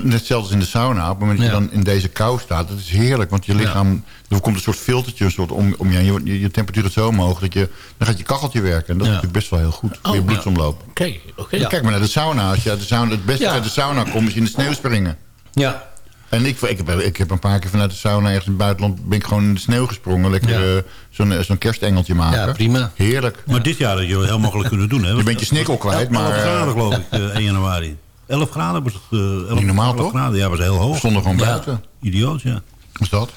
Dan, net als in de sauna. Op het moment dat Ja. je dan in deze kou staat, dat is heerlijk. Want je lichaam, er komt een soort filtertje een soort om, om je. Je, je temperatuur is zo omhoog dat je, dan gaat je kacheltje werken. En dat Ja. is natuurlijk best wel heel goed voor je Oh, bloedsomloop. Oké. Kijk maar naar de sauna. Als je de sauna het beste uit de sauna komt, is in de sneeuw springen. Ja, En ik, ik, heb, ik heb een paar keer vanuit de sauna ergens in het buitenland... ben ik gewoon in de sneeuw gesprongen. Lekker Ja. eh, zo'n eh, zo'n kerstengeltje maken. Ja, prima. Heerlijk. Maar dit jaar had je heel makkelijk kunnen doen. Hè? Je bent je snikkel kwijt, maar... 11 eh, graden geloof ik, eh, 1 januari. 11 graden was het. eh 11, Niet normaal, 11 toch? Graden. Ja, was heel hoog. we stonden gewoon Ja. buiten. Idioot, ja. Is dat?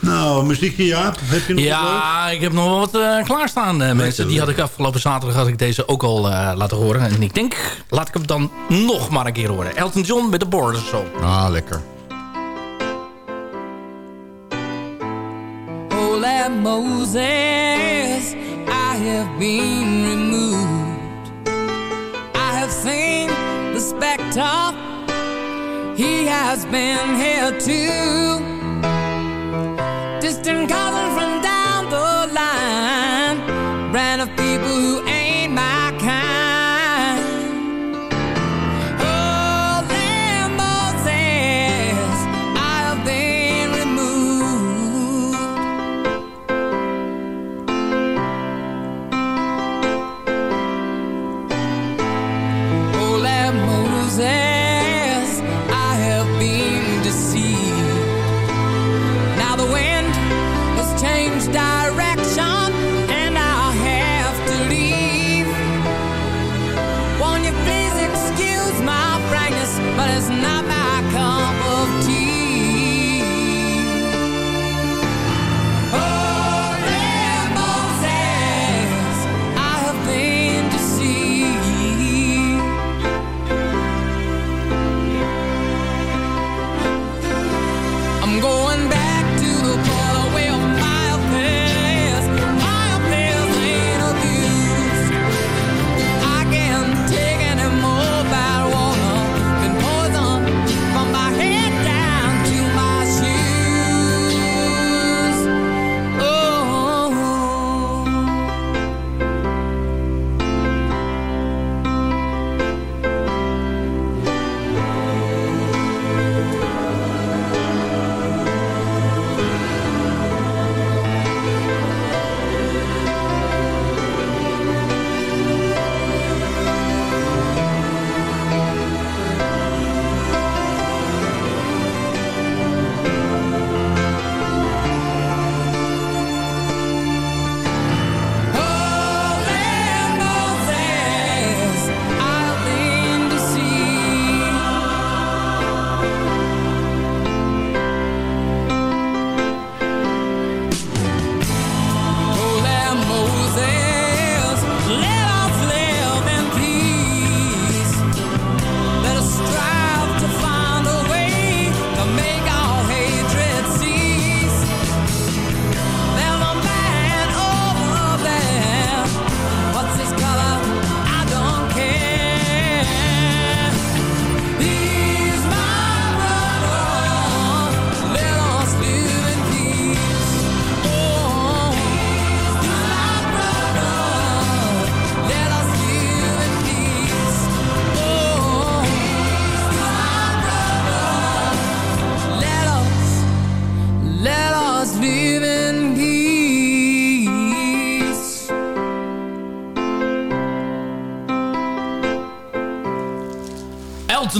Nou, muziekje, ja. Heb je nog wat leuk? Ja, ik heb nog wel wat eh, klaarstaan, eh, mensen. Die had ik afgelopen zaterdag had ik deze ook al eh, laten horen. En ik denk, laat ik hem dan nog maar een keer horen. Elton John met de Border Song. Ah, lekker. Holy Moses, I have been removed. Spectre, he has been here too. Distant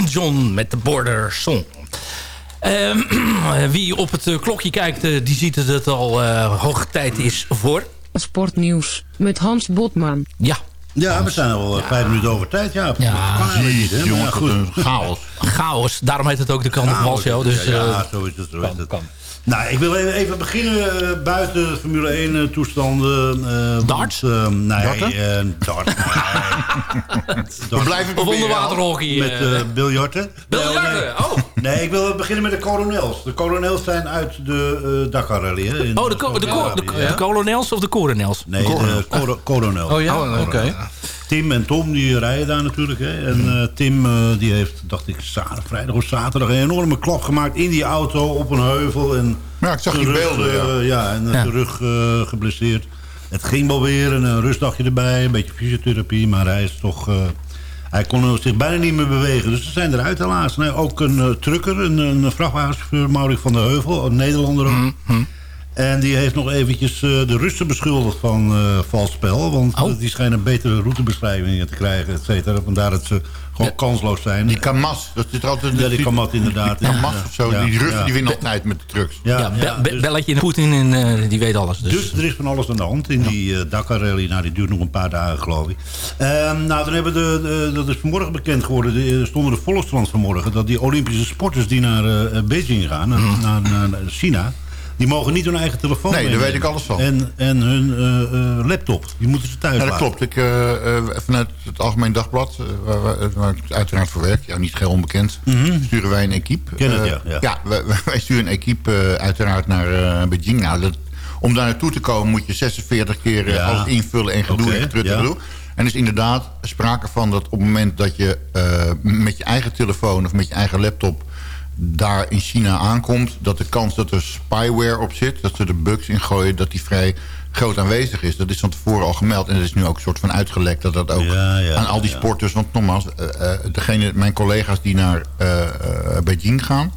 Elton John met de Border Song. Ehm, wie op het eh, klokje kijkt, eh, die ziet dat het al eh hoog tijd is voor... Sportnieuws met Hans Botman. Ja, Ja, we zijn al vijf minuten over tijd. Ja, Ja, ja niet, hè? Maar jongen, ja, goed. Chaos. Chaos. Daarom heet het ook de Kant op Wal Show. Dus, ja, eh, ja, zo is het. Zo is het. Nou, ik wil even, even beginnen eh, buiten Formule 1 eh, toestanden. eh, Darts? want, nee, Darten? eh, darts. We blijven of onderwaterhockey. Met biljarten. Biljarten, oh. Nee, ik wil beginnen met de kolonels. De kolonels zijn uit de eh Dakar Rally. Hè, in Oh, de, de, de, Saudi-Arabië, de kolonels of de coronels? Nee, de coro- kolonels. Oh ja? Oké. Tim en Tom die rijden daar natuurlijk. Hè. En eh, Tim eh, die heeft, dacht ik, zaterdag, vrijdag of zaterdag... een enorme klap gemaakt in die auto op een heuvel. En Ja, ik zag zijn die rug, beelden, ja. eh, ja, en Ja. geblesseerd. Het ging wel weer, en een rustdagje erbij, een beetje fysiotherapie. Maar hij is toch... hij kon zich bijna niet meer bewegen. Dus ze zijn eruit helaas. Nee, ook een trucker, een, een vrachtwagenchauffeur, Maurits van der Heuvel. Een Nederlander ook. En die heeft nog eventjes eh, de Russen beschuldigd van eh vals spel. Want Oh. eh, die schijnen betere routebeschrijvingen te krijgen, et cetera. Vandaar dat ze gewoon kansloos zijn. Die Kamas, dat zit altijd... Ja, die Kamat inderdaad. Kamas of zo, Ja, die Russen ja. die winnen altijd met de trucks. Ja, Ja, ja, be- be- dus- belletje in Poetin en eh, die weet alles. Dus. Dus er is van alles aan de hand in die eh Dakar Rally. Nou, die duurt nog een paar dagen, geloof ik. Ehm, nou, dan hebben de, de- dat is vanmorgen bekend geworden. de- Er stonden de Volkskrant vanmorgen... dat die Olympische sporters die naar eh, Beijing gaan, naar, naar- naar China... die mogen niet hun eigen telefoon Nee, daar weet ik alles van. En, en hun eh, eh, laptop. Die moeten ze thuis Ja, dat laten. klopt. Ik, eh, vanuit het Algemeen Dagblad, waar, ik uiteraard voor werk, ja, niet geheel onbekend, sturen wij een equipe. Ken het, ja, ja. wij, wij sturen een equipe uiteraard naar Beijing. Nou, dat, om daar naartoe te komen moet je 46 keer Ja. alles invullen en gedoe en ja. gedoe. En er is inderdaad sprake van dat op het moment dat je met je eigen telefoon of met je eigen laptop daar in China aankomt... dat de kans dat er spyware op zit, dat ze er bugs in gooien... dat die vrij groot aanwezig is. Dat is van tevoren al gemeld. En dat is nu ook een soort van uitgelekt dat dat ook Ja, ja, aan al die ja. sporters... want nogmaals, eh, eh, degene, mijn collega's die naar eh, Beijing gaan...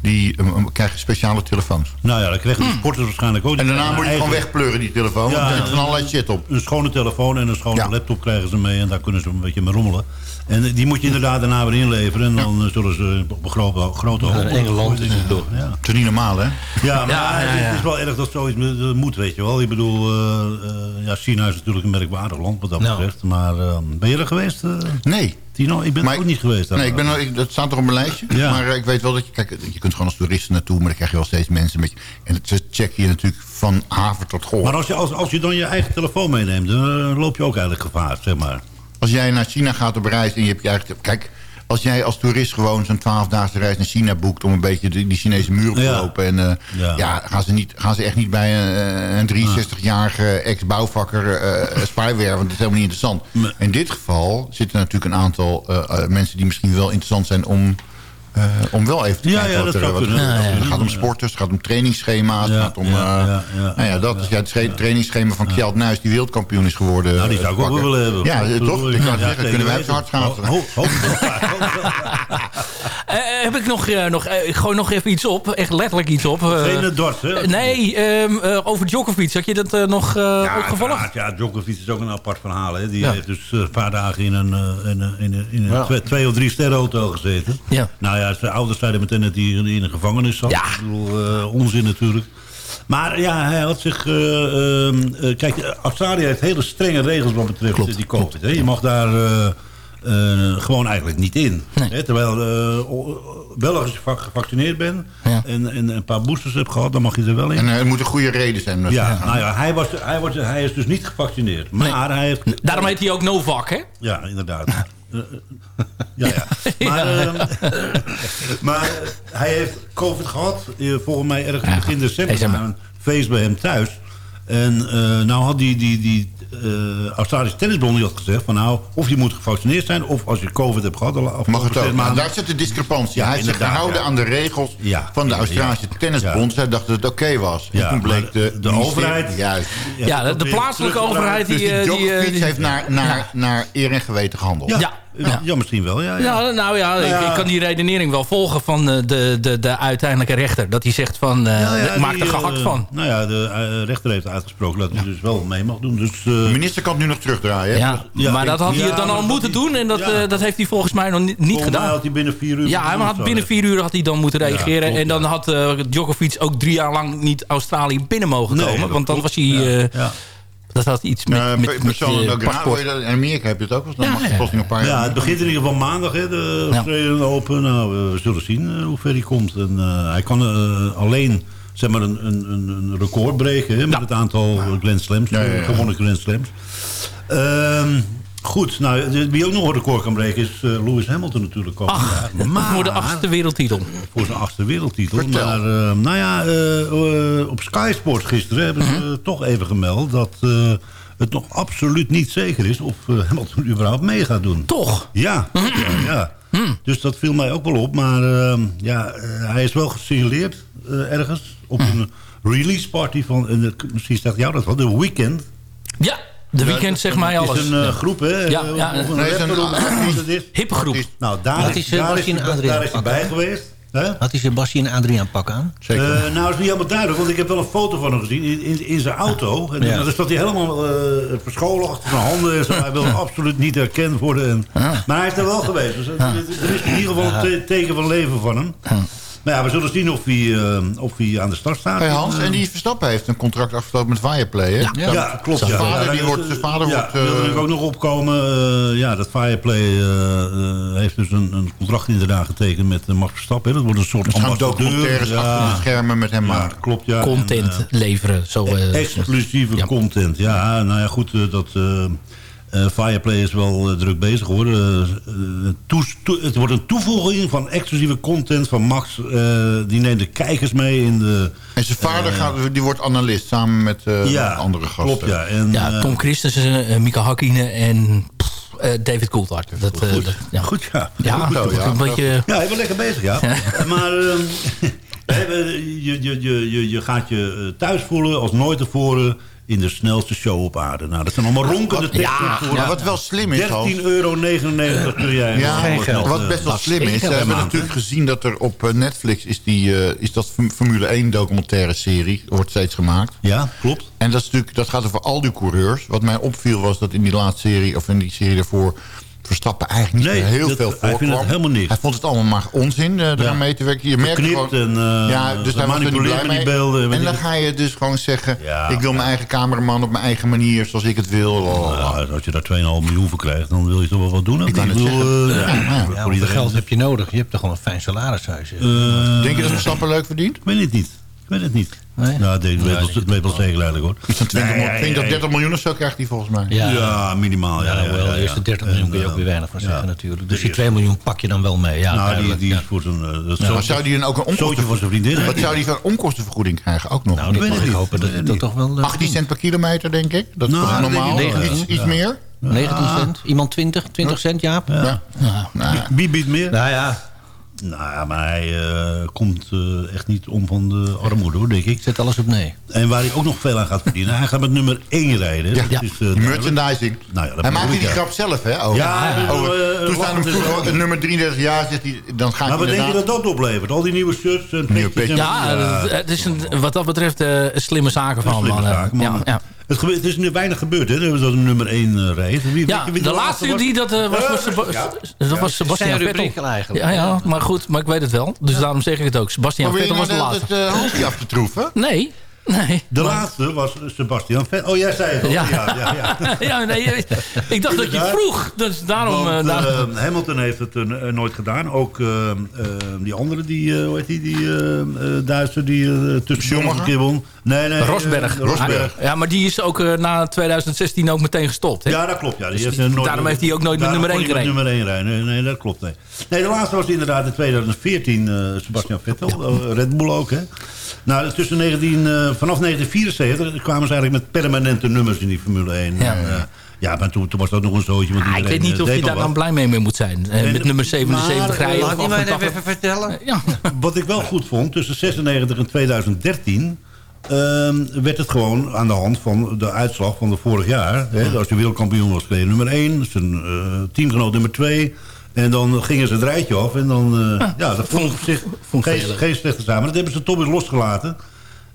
die krijgen speciale telefoons. Nou ja, dan krijgen de sporters waarschijnlijk ook. En daarna moet je eigen- gewoon wegpleuren, die telefoon. Ja, want er van allerlei shit op. Een schone telefoon en een schone laptop krijgen ze mee. En daar kunnen ze een beetje mee rommelen. En die moet je inderdaad daarna weer inleveren. En dan eh, zullen ze op een grote, grote hoop... Engeland is het toch. Ja. Het is niet normaal, hè? Ja, maar Ja, ja, ja. het is wel erg dat zoiets moet- moet, weet je wel. Ik bedoel, eh, eh, ja, China is natuurlijk een merkwaardig land wat dat Nou. betreft. Maar eh, ben je er geweest, Nee. Tino? Ik ben Maar er ook niet geweest. daar. Nee, ik ben, er- ik, dat staat er op mijn lijstje. Ja. Maar ik weet wel dat je... Kijk, je kunt gewoon als toerist naartoe... maar dan krijg je wel steeds mensen met je... En ze checken je natuurlijk van haver tot goor. Maar als je, als, als je dan je eigen telefoon meeneemt, dan loop je ook eigenlijk gevaar, zeg maar. Als jij naar China gaat op reis en je hebt je eigen... Kijk, als jij als toerist gewoon zo'n 12-daagse reis naar China boekt... om een beetje die, die Chinese muur op te Ja. lopen... en eh, Ja. ja. gaan, ze niet, gaan ze echt niet bij een, een 63-jarige ex-bouwvakker eh spyware... want dat is helemaal niet interessant. Nee. In dit geval zitten natuurlijk een aantal eh, eh, mensen... die misschien wel interessant zijn om... eh, om wel even te Ja, kijken ja, wat dat er... wat kunnen. Ja, ja, Het gaat om sporters, het gaat om trainingsschema's... het Ja, gaat om... ja, eh, ja, ja, nou ja, dat is ja, het tra- trainingsschema van Kjeld Nuis... die wereldkampioen is geworden. Nou, die zou ik ook wel willen hebben. Ja, toch? Ik kan zeggen, kunnen wij het hard gaan. Ho- ho- ho- Eh, heb ik nog, eh, nog ik gooi nog even iets op. Echt letterlijk iets op. Geen darts, hè? nee, ehm, eh, over Djokovic. Had je dat nog eh Ja, Djokovic is ook een apart verhaal. Hè. Die Ja. heeft dus een paar dagen in een, eh, in een, in een, in een Ja. twee, of drie sterrenhotel gezeten. Ja. Nou ja, zijn ouders zeiden meteen dat hij in, een gevangenis zat. Ja. Ik bedoel, eh, onzin natuurlijk. Maar ja, hij had zich... eh, ehm, eh, kijk, Australië heeft hele strenge regels wat betreft Klopt, die COVID. Hè. Je mag daar gewoon eigenlijk niet in. Nee. Hè, terwijl wel als je vac- gevaccineerd bent Ja. en, en een paar boosters hebt gehad, dan mag je er wel in. En er moet een goede reden zijn. te Ja, nou ja, hij, was, hij, was, hij is dus niet gevaccineerd. Maar hij heeft... Daarom heet hij ook Novak, hè? Ja, inderdaad. Ja, ja. Maar, ehm, maar eh, hij heeft COVID gehad. eh, volgens mij ergens Ja, begin december. Na een feest bij hem thuis. En eh, nou had die, die, die eh, Australische tennisbond die had gezegd... van nou, of je moet gevaccineerd zijn... of als je COVID hebt gehad... al afgelopen Mag het zes ook. Maar maanden- daar zit de discrepantie. Ja, hij heeft zich gehouden ja. aan de regels Ja. van de Australische ja. tennisbond. Ja. Zij dachten dat het oké was. Ja, en toen bleek de, overheid- Juist. Ja, de, plaatselijke overheid die... Dus die die, Djokovic die- heeft naar, naar, naar eer en geweten gehandeld. Ja. Ja, misschien wel. Ja, ja. Ja, nou ja, ik, Ja. ik kan die redenering wel volgen van eh, de, de, de uiteindelijke rechter. Dat hij zegt van, eh Ja, ja, maak die, er gehakt eh, van. Nou ja, de rechter heeft uitgesproken dat hij dus wel mee mag doen. Dus, eh, De minister kan het nu nog terugdraaien. Ja, Ja, maar dat had hij ja, dan al moeten hij- doen. En dat, ja. eh, dat heeft hij volgens mij nog niet, niet volgens mij gedaan. had hij binnen vier uur... Ja, maar had binnen vier uur had hij dan moeten reageren. klopt, en dan ja. had Djokovic ook drie jaar lang niet Australië binnen mogen Nee, komen. want dan klopt. was hij Ja, eh, ja. Dat had iets met, Uh, met, met, persoonlijk je ook raar. paspoort. Hoor je dat- In Amerika heb je het ook eens. Dan Ja, ja. een paar Ja, jaar het begint in ieder geval maandag, hè, de Australian Open. Nou, we zullen zien eh, hoe ver hij komt. En, eh, hij kan eh, alleen zeg maar, een, een, een een record breken hè, met het aantal Grand Slams, Ja, ja, ja. gewonnen Grand Slams. Ehm, goed, nou, wie ook nog een record kan breken is eh, Lewis Hamilton natuurlijk. Ook. Ach, maar, voor de achtste wereldtitel. voor zijn achtste wereldtitel. Vertel. Maar eh, nou ja, eh, eh, op Sky Sports gisteren hebben ze Mhm. toch even gemeld... dat eh, het nog absoluut niet zeker is of Hamilton überhaupt mee gaat doen. Toch? Ja, ja, ja. Dus dat viel mij ook wel op. Maar eh, ja, hij is wel gesignaleerd ergens op een release party van... en, misschien zegt jou dat wel, de Weekend. Ja, de weekend zegt mij alles. Het is een eh, groep, hè? Ja, eh, ja, of een nee, is een-. Hippe groep. Nou, daar, is, eh, daar, is, hij- Adriaan daar is hij pakken. bij geweest. Hè? Had hij Sebastian en Adriaan pak aan? Zeker. Eh, nou, is niet helemaal duidelijk, want ik heb wel een foto van hem gezien in, in, in zijn auto. En Ja. dan staat hij helemaal eh, verscholen achter zijn handen. En zo. Hij wil absoluut niet herkend worden. En, Maar hij is er wel geweest. Dus er er is in ieder geval een te- teken van leven van hem. Maar ja, we zullen zien of hij, eh, of hij aan de start staat. Hey Hans, en die Verstappen heeft een contract afgesloten met Viaplay, hè? ja, Dat- klopt. Zijn ja. vader, Ja, die dat- wordt, zijn vader ja, wordt... wil eh, ik ook nog opkomen. Eh, ja, dat Fireplay heeft dus een, een contract inderdaad getekend met Max Verstappen. hè. Dat wordt een soort gaan ambassadeur. documentaires achter de schermen met hem Ja, maken. klopt, ja. Content En, leveren. Zo, eh, Exclusieve Ja. content. Ja, nou ja, goed, eh, dat... eh Fireplay is wel eh, druk bezig hoor. Eh, het wordt een toevoeging van exclusieve content van Max. eh, die neemt de kijkers mee in de... En zijn vader gaat, die wordt analist samen met eh, ja, andere gasten. klopt ja. En, ja, Tom Christensen, Mika Hakkinen en pff, eh, David Coulthard. Dat, eh, Goed, dat- ja. goed ja. Ja, Zo, ja. een beetje... Ja, hij was lekker bezig, ja. maar ehm, je, je, je, je, je gaat je thuis voelen als nooit tevoren in de snelste show op aarde. Nou, dat zijn allemaal ronkende teksten. Ja, voor maar wat wel slim is, Hans. 13,99 euro kun jij... Ja, Geen geld, wat eh, best wel is slim is. We hebben natuurlijk gezien dat er op eh, Netflix is, die, eh, is dat Form- Formule 1 documentaire serie. Wordt steeds gemaakt. Ja, klopt. En dat, is natuurlijk, dat gaat over al die coureurs. Wat mij opviel was dat in die laatste serie, of in die serie daarvoor... Verstappen eigenlijk niet Nee, heel dat- veel hij voorkwam. vindt het helemaal niks. Hij vond het allemaal maar onzin eh, eraan mee te werken. Je merkt gewoon... en, eh, ja, dus daar was er niet blij mee. beelden, En dan ik. ga je dus gewoon zeggen... Ja. ik wil mijn eigen cameraman op mijn eigen manier, zoals ik het wil. Nou, als je daar 2,5 miljoen voor krijgt, dan wil je toch wel wat doen. Ik net bedoel, zeggen. Ja, maar ja, voor Ja, hoeveel iedereen. geld heb je nodig? Je hebt toch gewoon een fijn salarishuis. Denk je dat Verstappen leuk verdient? Ik weet het niet. Ik weet het niet. Nee? Nou, dat dat weet wel zeker eigenlijk hoor. Iets van 20, Nee, miljoen- 20 nee, 30 miljoen of zo krijgt hij volgens mij. Ja, Ja, minimaal. Ja, Ja, ja, wel, ja, de eerste ja. 30 miljoen En, kun je ook eh, weer weinig van ja. zeggen natuurlijk. Dus De die 2 miljoen pak je dan wel mee. Ja, nou, die, die ja. is voor zijn... eh, dat Maar zo- zou die dan ook een zootje onkosten... voor zijn vriendin. Wat zou die van onkostenvergoeding krijgen? Ook nog. Nou, dat ik ik niet. hopen dat ik ik dat niet. toch wel... eh, 18 cent per kilometer, denk ik. Dat is Nou, toch dat normaal? denk ik iets, meer? 19 cent? Iemand 20? 20 cent, Jaap? Ja. Nou, ja. Wie biedt meer? Nou ja, Nou ja, maar hij eh, komt eh, echt niet om van de armoede, hoor, denk ik. zet alles op nee. En waar hij ook nog veel aan gaat verdienen. Hij gaat met nummer 1 rijden. Ja. Dat is, eh, Merchandising. Nou ja, dat hij maakte ik, die ja. grap zelf, hè? Over, Ja, over, eh, toen staan hem vroeger dus- het nummer 33 jaar, zegt hij, dan ga ik Maar wat denk je dat dat oplevert? Al die nieuwe shirts en Nieuwe petjes en- Ja, het- het is een, wat dat betreft eh, een slimme zaken van. slimme man. Ja, ja. Het, gebe- het is nu weinig gebeurd, hè? Dat een nummer 1 rijdt. Wie, Ja, weet je de laatste was? die dat eh, was, was, Eh, Seba- ja. dat was Sebastian Vettel. eigenlijk. Ja, ja, maar goed, maar ik weet het wel. Dus daarom zeg ik het ook. Sebastian je Vettel nou was de de, laatste. het uh, handje af te troeven? Nee, nee. De laatste was Sebastian Vettel. Oh, jij zei het al. Ja. Ja, ja, ja. ja, nee, ik dacht dat je het vroeg. Dus daarom... Want, eh, daar- eh, Hamilton heeft het eh, nooit gedaan. Ook die andere, die, eh, hoe heet die, die eh, eh, Duitser die tussen Schumacher? een keer won. Nee, nee. Rosberg. Rosberg. Ja, maar die is ook eh, na 2016 ook meteen gestopt. Hè? Ja, dat klopt. Ja. Die Dus heeft, die- nooit- daarom heeft hij ook nooit met nummer kon één hij met gereden. nummer 1 rijden. Nee, nee, dat klopt. Nee. nee, de laatste was inderdaad in 2014 eh, Sebastian Vettel. Red Bull ook, hè. Nou, tussen 19, eh, vanaf 1974 kwamen ze eigenlijk met permanente nummers in die Formule 1. Ja. En, eh, ja, maar toen, toen was dat nog een zootje. Want Ah, ik weet niet eh, of je daar dan blij mee, mee moet zijn. En- met nummer 77 maar, rijden. Laat die mij 88. even vertellen. Ja. Wat ik wel goed vond, tussen 96 en 2013... ehm, werd het gewoon aan de hand van de uitslag van de vorig jaar. Hè, als je wereldkampioen was, kreeg je nummer 1. Zijn teamgenoot nummer 2. En dan gingen ze het rijtje af. En dan, eh, ja, dat vond ik op zich vond geen, geen slechte zaak. Maar dat hebben ze toch weer losgelaten.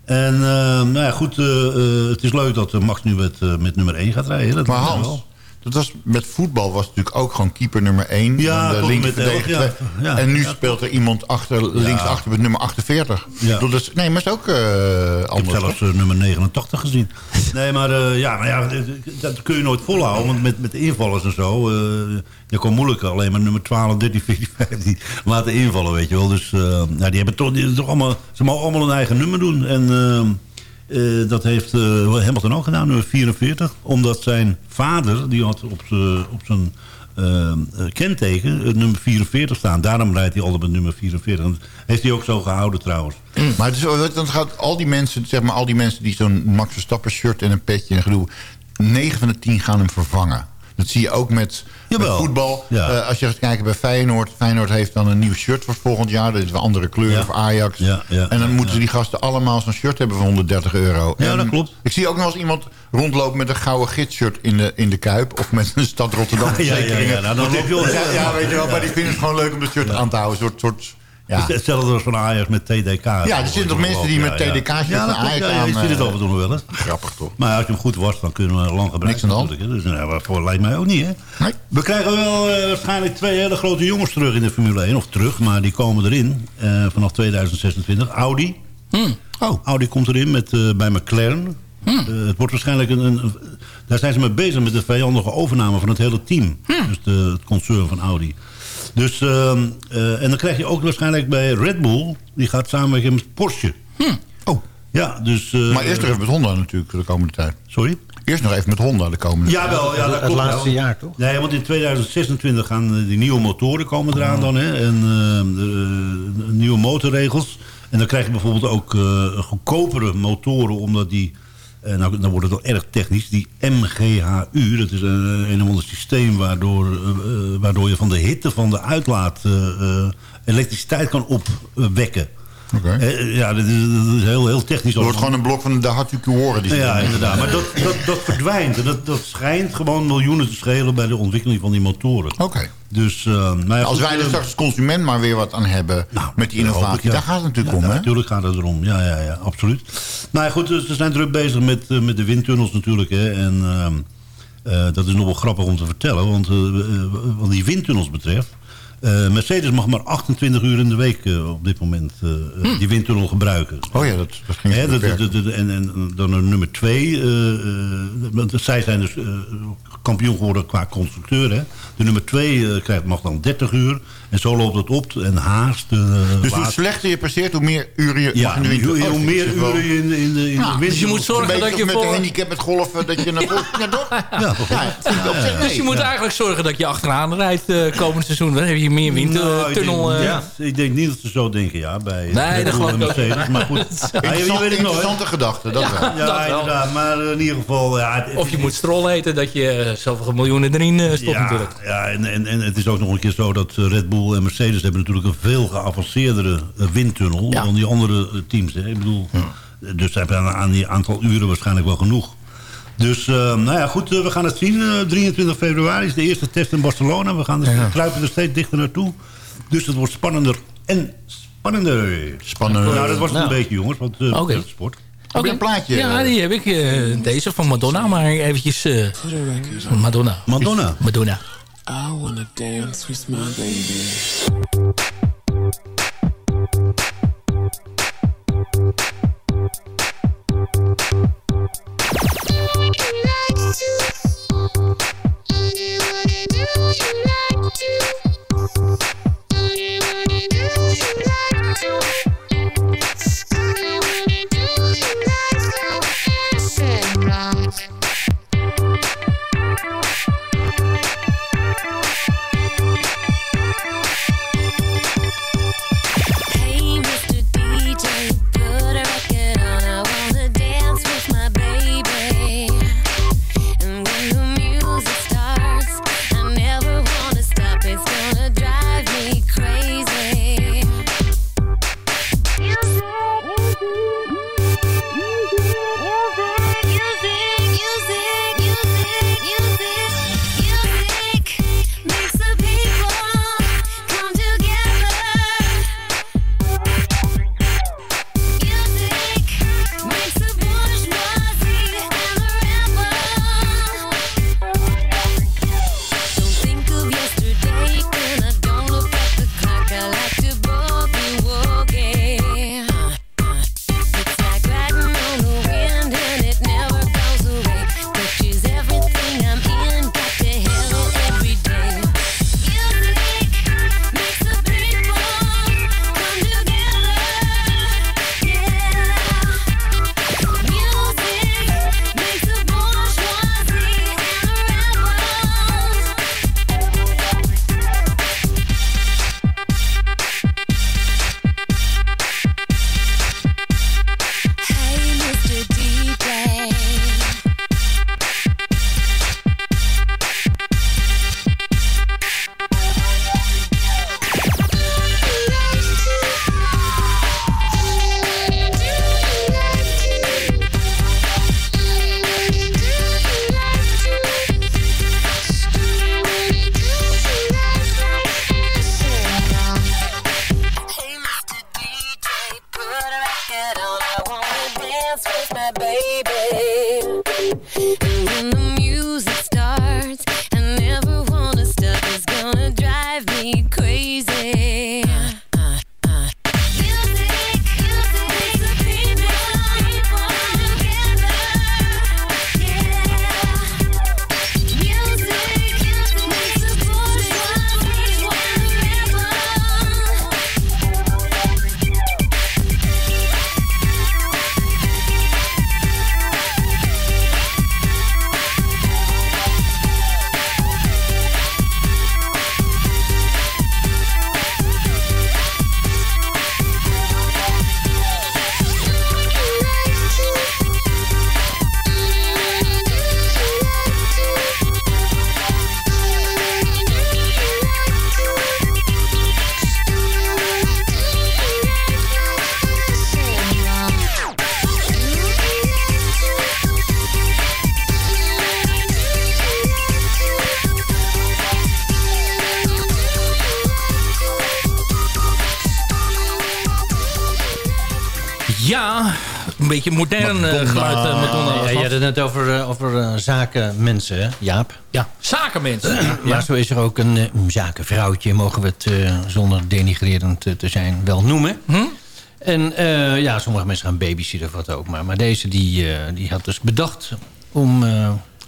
En eh, nou ja, goed, eh, het is leuk dat Max nu met, eh, met nummer 1 gaat rijden. Dat Maar Hans, wel. Dat was, met voetbal was natuurlijk ook gewoon keeper nummer 1. Ja, de linker met elf, verdediger. ja. Ja. en nu speelt er iemand achter, links achter met nummer 48. Ja. Dat is, nee, maar is ook eh Ik heb anders. zelfs eh, nummer 89 gezien. Nee, maar eh, ja, maar ja, dat- kun je nooit volhouden. Want met, met invallers en zo... eh, je kon moeilijk alleen maar nummer 12, 13, 14, 15 laten invallen, weet je wel. Dus eh, ja, die hebben toch, die, toch allemaal... Ze mogen allemaal een eigen nummer doen. En eh, eh, dat heeft eh, Hamilton ook gedaan, nummer 44. Omdat zijn vader, die had op, op zijn... eh, eh, kenteken, het nummer 44 staan. Daarom rijdt hij altijd met nummer 44. En dat heeft hij ook zo gehouden trouwens. Maar is, dan gaat al die mensen, zeg maar, al die mensen die zo'n Max Verstappen shirt en een petje en gedoe, 9 van de 10 gaan hem vervangen. Dat zie je ook met Jawel. voetbal. Ja. Eh, als je gaat kijken bij Feyenoord. Feyenoord heeft dan een nieuw shirt voor volgend jaar. Dat is een andere kleur Ja. voor Ajax. Ja, ja, en dan moeten die gasten allemaal zo'n shirt hebben van 130 euro. Ja, En dat klopt. Ik zie ook nog eens iemand rondlopen met een gouden gidshirt in de, in de Kuip. Of met een stad Rotterdam Ja, ja, ja. Nou, dan loop je ja, weet je wel. Maar die vinden het gewoon leuk om de shirt aan te houden. Een soort... soort ja. Hetzelfde als van Ajax met TDK. Ja, er zitten toch mensen die met TDK Ja, zitten dat klopt, Ajax ja, ja, je ziet het eh, af en toe nog wel eens. Grappig toch? Maar als je hem goed wast, dan kunnen we lang gebruiken. Niks aan de hand. Dus nou, waarvoor lijkt mij ook niet, hè? Nee. We krijgen wel eh, waarschijnlijk twee hele grote jongens terug in de Formule 1. Of terug, maar die komen erin eh, vanaf 2026. Audi. Oh. Audi komt erin met, eh, bij McLaren. Eh, het wordt waarschijnlijk een, een... Daar zijn ze mee bezig met de vijandige overname van het hele team. Dus de, het concern van Audi. Dus, ehm, eh, en dan krijg je ook waarschijnlijk bij Red Bull... die gaat samenwerken met Porsche. Oh. Ja, dus... eh, Maar eerst nog even met Honda natuurlijk de komende tijd. Sorry? Eerst nog even met Honda de komende tijd. Jawel, ja, dat Het laatste wel. jaar, toch? Nee, want in 2026 gaan eh, die nieuwe motoren komen eraan dan. Hè, en eh, de, de nieuwe motorregels. En dan krijg je bijvoorbeeld ook eh, goedkopere motoren, omdat die... eh, nou, dan wordt het wel erg technisch. Die MGHU, dat is een, een of ander systeem waardoor, eh, eh, waardoor je van de hitte van de uitlaat eh, eh, elektriciteit kan opwekken. Oké. Eh, ja, dat is, dat is heel, heel technisch. Er wordt gewoon een blok van de Hatukuoren. Die Ja, inderdaad. Maar dat, dat, dat verdwijnt. En dat, dat schijnt gewoon miljoenen te schelen bij de ontwikkeling van die motoren. Oké. Dus, eh, nou ja, Als wij er eh, straks als consument maar weer wat aan hebben nou, met die innovatie. ik, ja. Daar gaat het natuurlijk Ja, om, hè? Natuurlijk gaat het erom. Ja, ja, ja, absoluut. Nou ja, goed, dus ze zijn druk bezig met, eh, met de windtunnels natuurlijk. Hè. En ehm, eh, dat is nog wel grappig om te vertellen. Want eh, eh, wat die windtunnels betreft... eh, Mercedes mag maar 28 uur in de week eh, op dit moment eh, Hm. die windtunnel gebruiken. Oh ja, dat, dat ging dat- dat- en, en dan een nummer twee. want zij zijn dus kampioen geworden qua constructeur. Hè. De nummer twee krijgt, mag dan 30 uur. En zo loopt het op. En haast. eh, Dus hoe slechter je passeert, hoe meer uren je ja, mag in de winter. hoe, Oh, meer uren je in, de- in de, in Ja, de dus je moet winter... zorgen dat je met voor- een handicap met golven, dat je naar zich Dus je moet eigenlijk zorgen dat je achteraan rijdt eh, komend seizoen. Dan heb je meer Nou, ik, windtunnel. denk, eh. ja, ik denk niet dat ze zo denken, ja. Bij Nee, Red dat Bull geloof ik Mercedes. Maar goed. Interessante gedachte, dat wel. Ja, inderdaad. Maar in ieder geval... Of je moet strol eten dat je zoveel miljoenen erin stopt ja, natuurlijk. Ja, en, en, en het is ook nog een keer zo dat eh, Red Bull en Mercedes hebben natuurlijk een veel geavanceerdere eh, windtunnel Ja. dan die andere eh, teams. Hè. Ik bedoel, dus ze hebben aan, die aantal uren waarschijnlijk wel genoeg. Dus, eh, nou ja, goed, we gaan het zien. Eh, 23 februari is de eerste test in Barcelona. We gaan dus, kruipen er steeds dichter naartoe. Dus het wordt spannender en spannender. Spannender. Nou, dat was het Nou. een beetje, jongens, want uh, Oké. dat is sport. Heb je een plaatje? Ja, die heb ik. eh, deze van Madonna, maar eventjes... eh, Madonna. Madonna. Madonna. I wanna dance with my baby. Beetje modern eh, geluid, eh, Madonna. Ja, je had het net over, eh, over zakenmensen, hè, Jaap? Ja, zakenmensen. Ja. Maar zo is er ook een, zakenvrouwtje, mogen we het zonder denigrerend te zijn wel noemen. Hm? En ja, sommige mensen gaan babysitten of wat ook maar. Maar deze die, die had dus bedacht om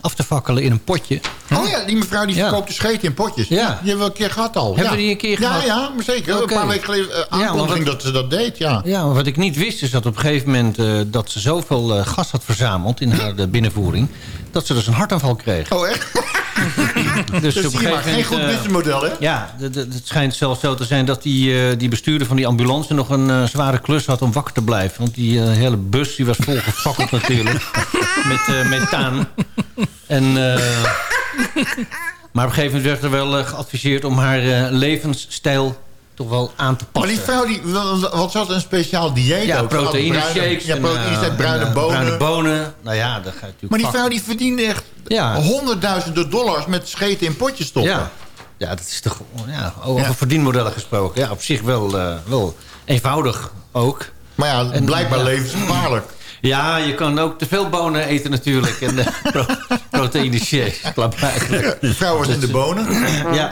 af te fakkelen in een potje. Oh ja, die mevrouw die verkoopt de scheten in potjes. Ja. Die hebben we een keer gehad al. Hebben ja. we die een keer gehad? Ja, ja, maar zeker. Een paar weken geleden uh, Ja, aankondiging dat ze dat deed, ja. Ja, maar wat ik niet wist is dat op een gegeven moment... eh, dat ze zoveel eh, gas had verzameld in haar de binnenvoering... dat ze dus een hartaanval kreeg. Oh, echt? Dus, Dus je gegeven geen goed eh, businessmodel, hè? Ja, het schijnt zelfs zo te zijn dat die, eh, die bestuurder van die ambulance... nog een eh, zware klus had om wakker te blijven. Want die hele bus die was vol gefakkeld natuurlijk. Met eh, methaan. En, maar op een gegeven moment werd er wel geadviseerd... om haar levensstijl toch wel aan te Maar passen. die vrouw, die, wat zat een speciaal dieet Ja, proteïne shakes. Ja, en, proteïne eh, shakes, bruine en, eh, bonen. Bruine bonen. Nou ja, dat ga je natuurlijk Maar die vrouw die verdiende echt Ja. honderdduizenden dollars met scheten in potjes stoppen. Ja. ja, dat is toch ja, over verdienmodellen gesproken. Ja, op zich wel, eh, wel eenvoudig ook. Maar ja, blijkbaar levensgevaarlijk. Ja, je kan ook te veel bonen eten natuurlijk. En de pro proteïne shakes, klaarblijkelijk. De vrouw was in de bonen. Ja.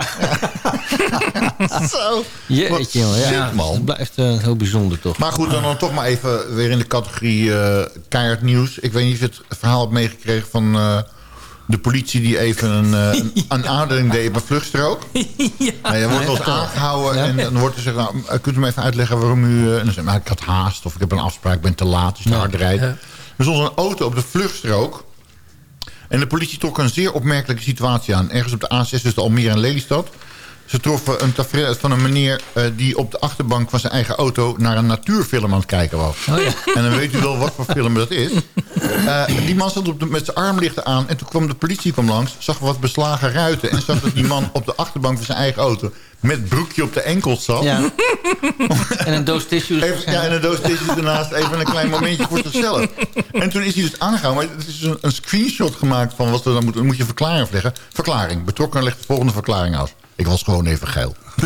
Zo. Jeetje, joh, ja. Man. Het blijft eh, heel bijzonder toch. Maar goed, dan, dan toch maar even weer in de categorie eh keihard nieuws. Ik weet niet of je het verhaal hebt meegekregen van de politie... die even een, eh, een, deed op een vluchtstrook. ja. Nou, je wordt wel eens aangehouden en dan wordt er gezegd... Nou, eh, kunt u me even uitleggen waarom u... eh, en dan zeg je, nou, ik had haast of ik heb een afspraak, ik ben te laat, dus te hard rijdt. Er stond een auto op de vluchtstrook... En de politie trok een zeer opmerkelijke situatie aan. Ergens op de A6 tussen Almere en Lelystad. Ze troffen een tafereel uit van een meneer... eh, die op de achterbank van zijn eigen auto... naar een natuurfilm aan het kijken was. En dan weet u wel wat voor film dat is. Eh, die man zat op de, met zijn armlichten aan... en toen kwam de politie kwam langs... zag wat beslagen ruiten... en zag dat die man op de achterbank van zijn eigen auto... met broekje op de enkels zat. Ja. en een doos tissues. Even, ja, en een doos tissues ernaast. Even een klein momentje voor zichzelf. En toen is hij dus aangehouden. Maar het is een, een screenshot gemaakt van wat we dan moeten... Dan moet je verklaring afleggen. Verklaring. Betrokken legt de volgende verklaring af. Ik was gewoon even geil.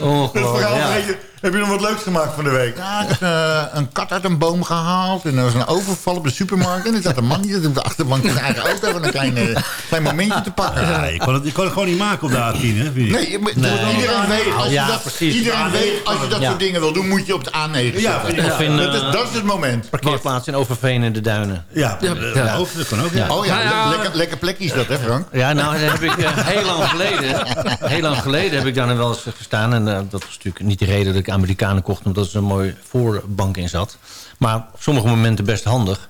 Ongelooflijk, ja. Heb je nog wat leuks gemaakt van de week? Ja, ik heb eh, een kat uit een boom gehaald. En er was een overval op de supermarkt. En er zat een man die op de achterbank van zijn eigen auto... van een klein, eh, klein momentje te pakken. Ja, je, kan het, je het gewoon niet maken op de A10, hè? Nee, maar iedereen weet, als je, Ja, dat, precies. iedereen Ja, weet, als je dat ja. soort dingen wil doen, moet je op de A9 Ja, ik Of in, dat, is, eh, dat is het moment. Parkeerplaats in Overveen in de Duinen. Ja, Ja, ja. ook, dat kan ook. Ja. Oh ja, Nou lekker, lekker plekje is dat, hè Frank? Ja, nou, dat heb ik eh, heel lang geleden... heel lang geleden heb ik daar wel eens gestaan. En dat was natuurlijk niet de reden dat ik Amerikanen kocht... omdat er een mooi voorbank in zat. Maar op sommige momenten best handig.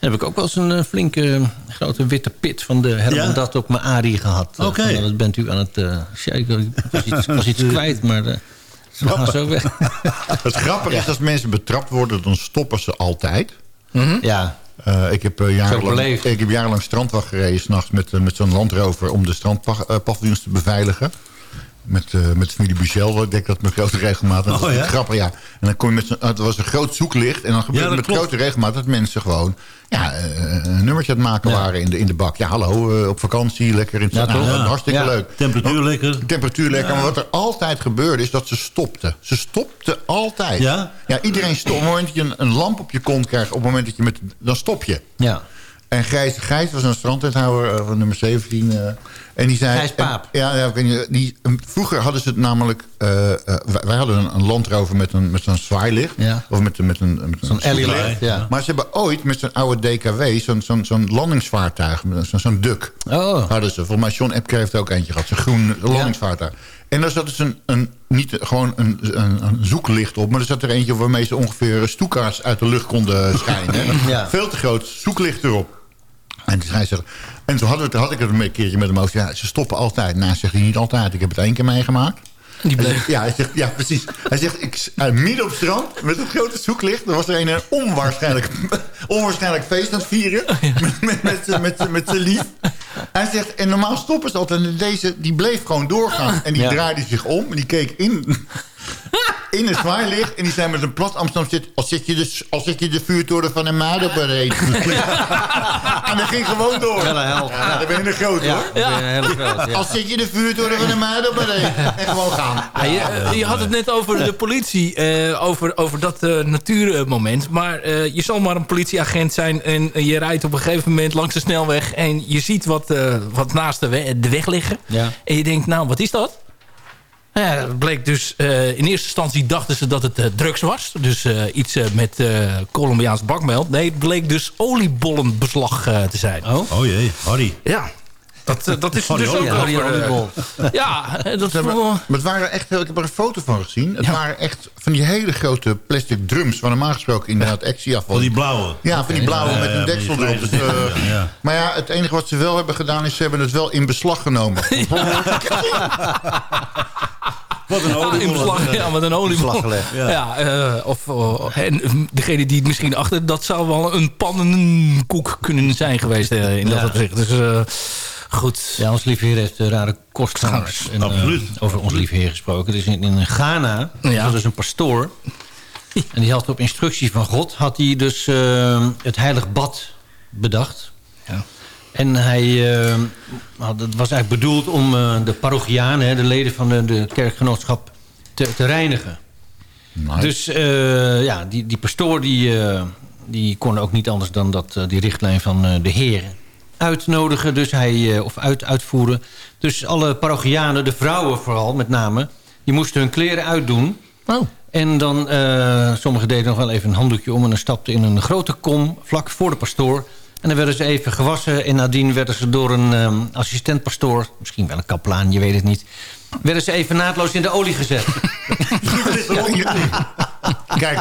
En heb ik ook wel eens een eh, flinke eh, grote witte pit... van de Herman Ja? dat op mijn Arie gehad. Eh, Oké. dat bent u aan het uh. Ik was iets, ik was iets kwijt, maar... eh, ze gaan zo weg. Het grappige is, als mensen betrapt worden, dan stoppen ze altijd. Ja, Eh, ik, heb, uh, jarenlang, ik heb jarenlang strandwacht gereden, s'nachts met, uh, met zo'n landrover... om de strandpaviljoens te beveiligen. Met, uh, met familie Buchel, ik denk dat met grote regelmaat. Dat Oh, ja? grappig, ja. En dan kom je met. Het was een groot zoeklicht. En dan gebeurde Ja, dat met klopt. grote regelmaat dat mensen gewoon... Ja, uh, een nummertje aan het maken Ja. waren in de, in de bak. Ja, hallo, uh, op vakantie, lekker in het nou, dat- Hartstikke leuk. Temperatuur lekker. Temperatuur lekker. Maar wat er altijd gebeurde is dat ze stopten. Ze stopten altijd. Ja? Ja, iedereen stopt. Op het moment dat je een, een lamp op je kont krijgt... op het moment dat je met... dan stop je. ja. En Gijs, Gijs was een strandtethouder uh, van nummer 17. Uh, en die zei... Gijs Paap. En, ja, ja, ik weet niet, die, um, vroeger hadden ze het namelijk... Uh, wij, wij, hadden een, een landrover met, een, met zo'n zwaailicht. Ja. Of met, met een... Met zo'n LED. Ja. Maar ze hebben ooit met zo'n oude DKW... zo'n zo'n zo'n landingsvaartuig, zo'n zo'n duk. Oh. Hadden ze. Volgens mij John Epke heeft ook eentje gehad. Zo'n groen landingsvaartuig. En daar zat dus een, een niet gewoon een, een, een, zoeklicht op... maar er zat er eentje waarmee ze ongeveer stoekaars uit de lucht konden schijnen. ja. Veel te groot zoeklicht erop. En toen, hij zegt, en toen hadden we, had ik het een keertje met hem over. Ja, ze stoppen altijd. Nou, zegt hij niet altijd. Ik heb het één keer meegemaakt. Die bleef. Zegt, ja, hij zegt, ja, precies. Hij zegt, ik, uh, midden op het strand met een grote zoeklicht. Er was er een, een onwaarschijnlijk, onwaarschijnlijk feest aan het vieren. Oh, Ja. Met, met, met, met, met zijn lief. Hij zegt, en normaal stoppen ze altijd. En deze, die bleef gewoon doorgaan. En die ja. draaide zich om. En die keek in, in het zwaailicht. En die zei met een plat Amsterdam zit... Als zit je de, als zit je de vuurtoren van een maat bereid. en dat ging gewoon door. Wel een held. Ja, dan ben je een groot Ja, hoor. dan ben je een hele groot, ja. Als zit je de vuurtoren van een maat bereid. En gewoon gaan. Ja, je, eh, je had het net over de politie, eh, over, over dat uh, natuurmoment. Maar uh, je zal maar een politieagent zijn en je rijdt op een gegeven moment langs de snelweg... en je ziet wat, uh, wat naast de, we de weg liggen. Ja. En je denkt, nou, wat is dat? Ja, dat bleek dus, uh, in eerste instantie dachten ze dat het uh, drugs was. Dus uh, iets met Colombiaans bakmeld. Nee, het bleek dus oliebollenbeslag te zijn. Oh, oh jee, Harry. Ja. Dat, dat is dus ook Harry over, Oliebol. Ja, dat maar het waren echt, ik heb er een foto van gezien. Het waren echt van die hele grote plastic drums... waar normaal gesproken inderdaad actieafval... Van die blauwe. Ja, van die blauwe Ja, met ja, een deksel erop. Dus, eh, deksel, ja, ja. Maar ja, het enige wat ze wel hebben gedaan... is ze hebben het wel in beslag genomen. Wat een Ja, oliebol. in beslag, ja, met een oliebol. Beslag gelegd. Ja, Ja. eh, of, en degene die het misschien achter... dat zou wel een pannenkoek kunnen zijn geweest eh, in dat Ja. opzicht. Dus eh, goed. Ja, ons lieve heer heeft uh, rare kostgangers. En, uh, Absoluut. over ons lieve heer gesproken. Is in, in Ghana. Ja. Dat is een pastoor. En die had op instructie van God... had hij dus uh, het heilig bad bedacht. Ja. En hij uh, had, het was eigenlijk bedoeld om de parochianen... de leden van de, de kerkgenootschap te, te reinigen. Nice. Dus ja, die, die pastoor die, die kon ook niet anders dan dat, die richtlijn van de heer uitnodigen. Dus hij, of uit, uitvoeren. Dus alle parochianen, de vrouwen vooral met name... die moesten hun kleren uitdoen. Oh. En dan, uh, sommigen deden nog wel even een handdoekje om... en dan stapten in een grote kom vlak voor de pastoor... En dan werden ze even gewassen. En nadien werden ze door een um, assistentpastoor... misschien wel een kaplaan, je weet het niet... werden ze even naadloos in de olie gezet. Kijk,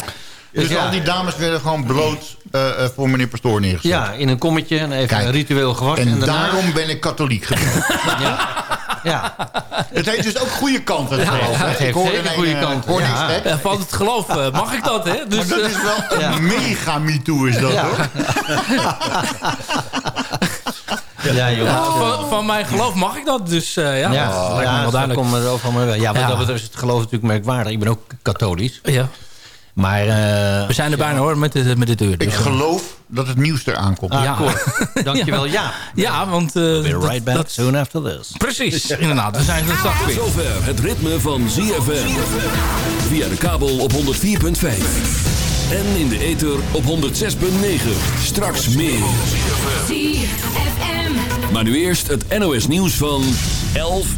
dus Ja. al die dames werden gewoon bloot uh, uh, voor meneer Pastoor neergezet. ja, in een kommetje en even Kijk. een ritueel gewassen. En, daarna- daarom ben ik katholiek geworden. Ja, het heeft dus ook goede kanten. het geloof, hè? het heeft Ik hoor zeker goede eh, ja. Ja, van het geloof eh, mag ik dat, hè? Dus, Maar dat eh, is wel een Ja. mega MeToo is dat, Ja. hoor. ja, joh. ja, van, van mijn geloof mag ik dat. Dus eh, ja, Ja, dat lijkt me ja, wel duidelijk. komt er. Ja, Ja. dat is het geloof natuurlijk merkwaardig. Ik ben ook katholisch. Ja. Maar... eh, We zijn er bijna hoor, met de, met de deur. Ik Dus, geloof dat het nieuws eraan komt. ah, Ja. Dankjewel, ja. ja, want... eh, Be dat- right back dat- soon after this. Precies, inderdaad. We zijn er straks weer. zover het ritme van ZFM. Via de kabel op 104.5. En in de ether op 106.9. Straks meer. Maar nu eerst het NOS nieuws van 11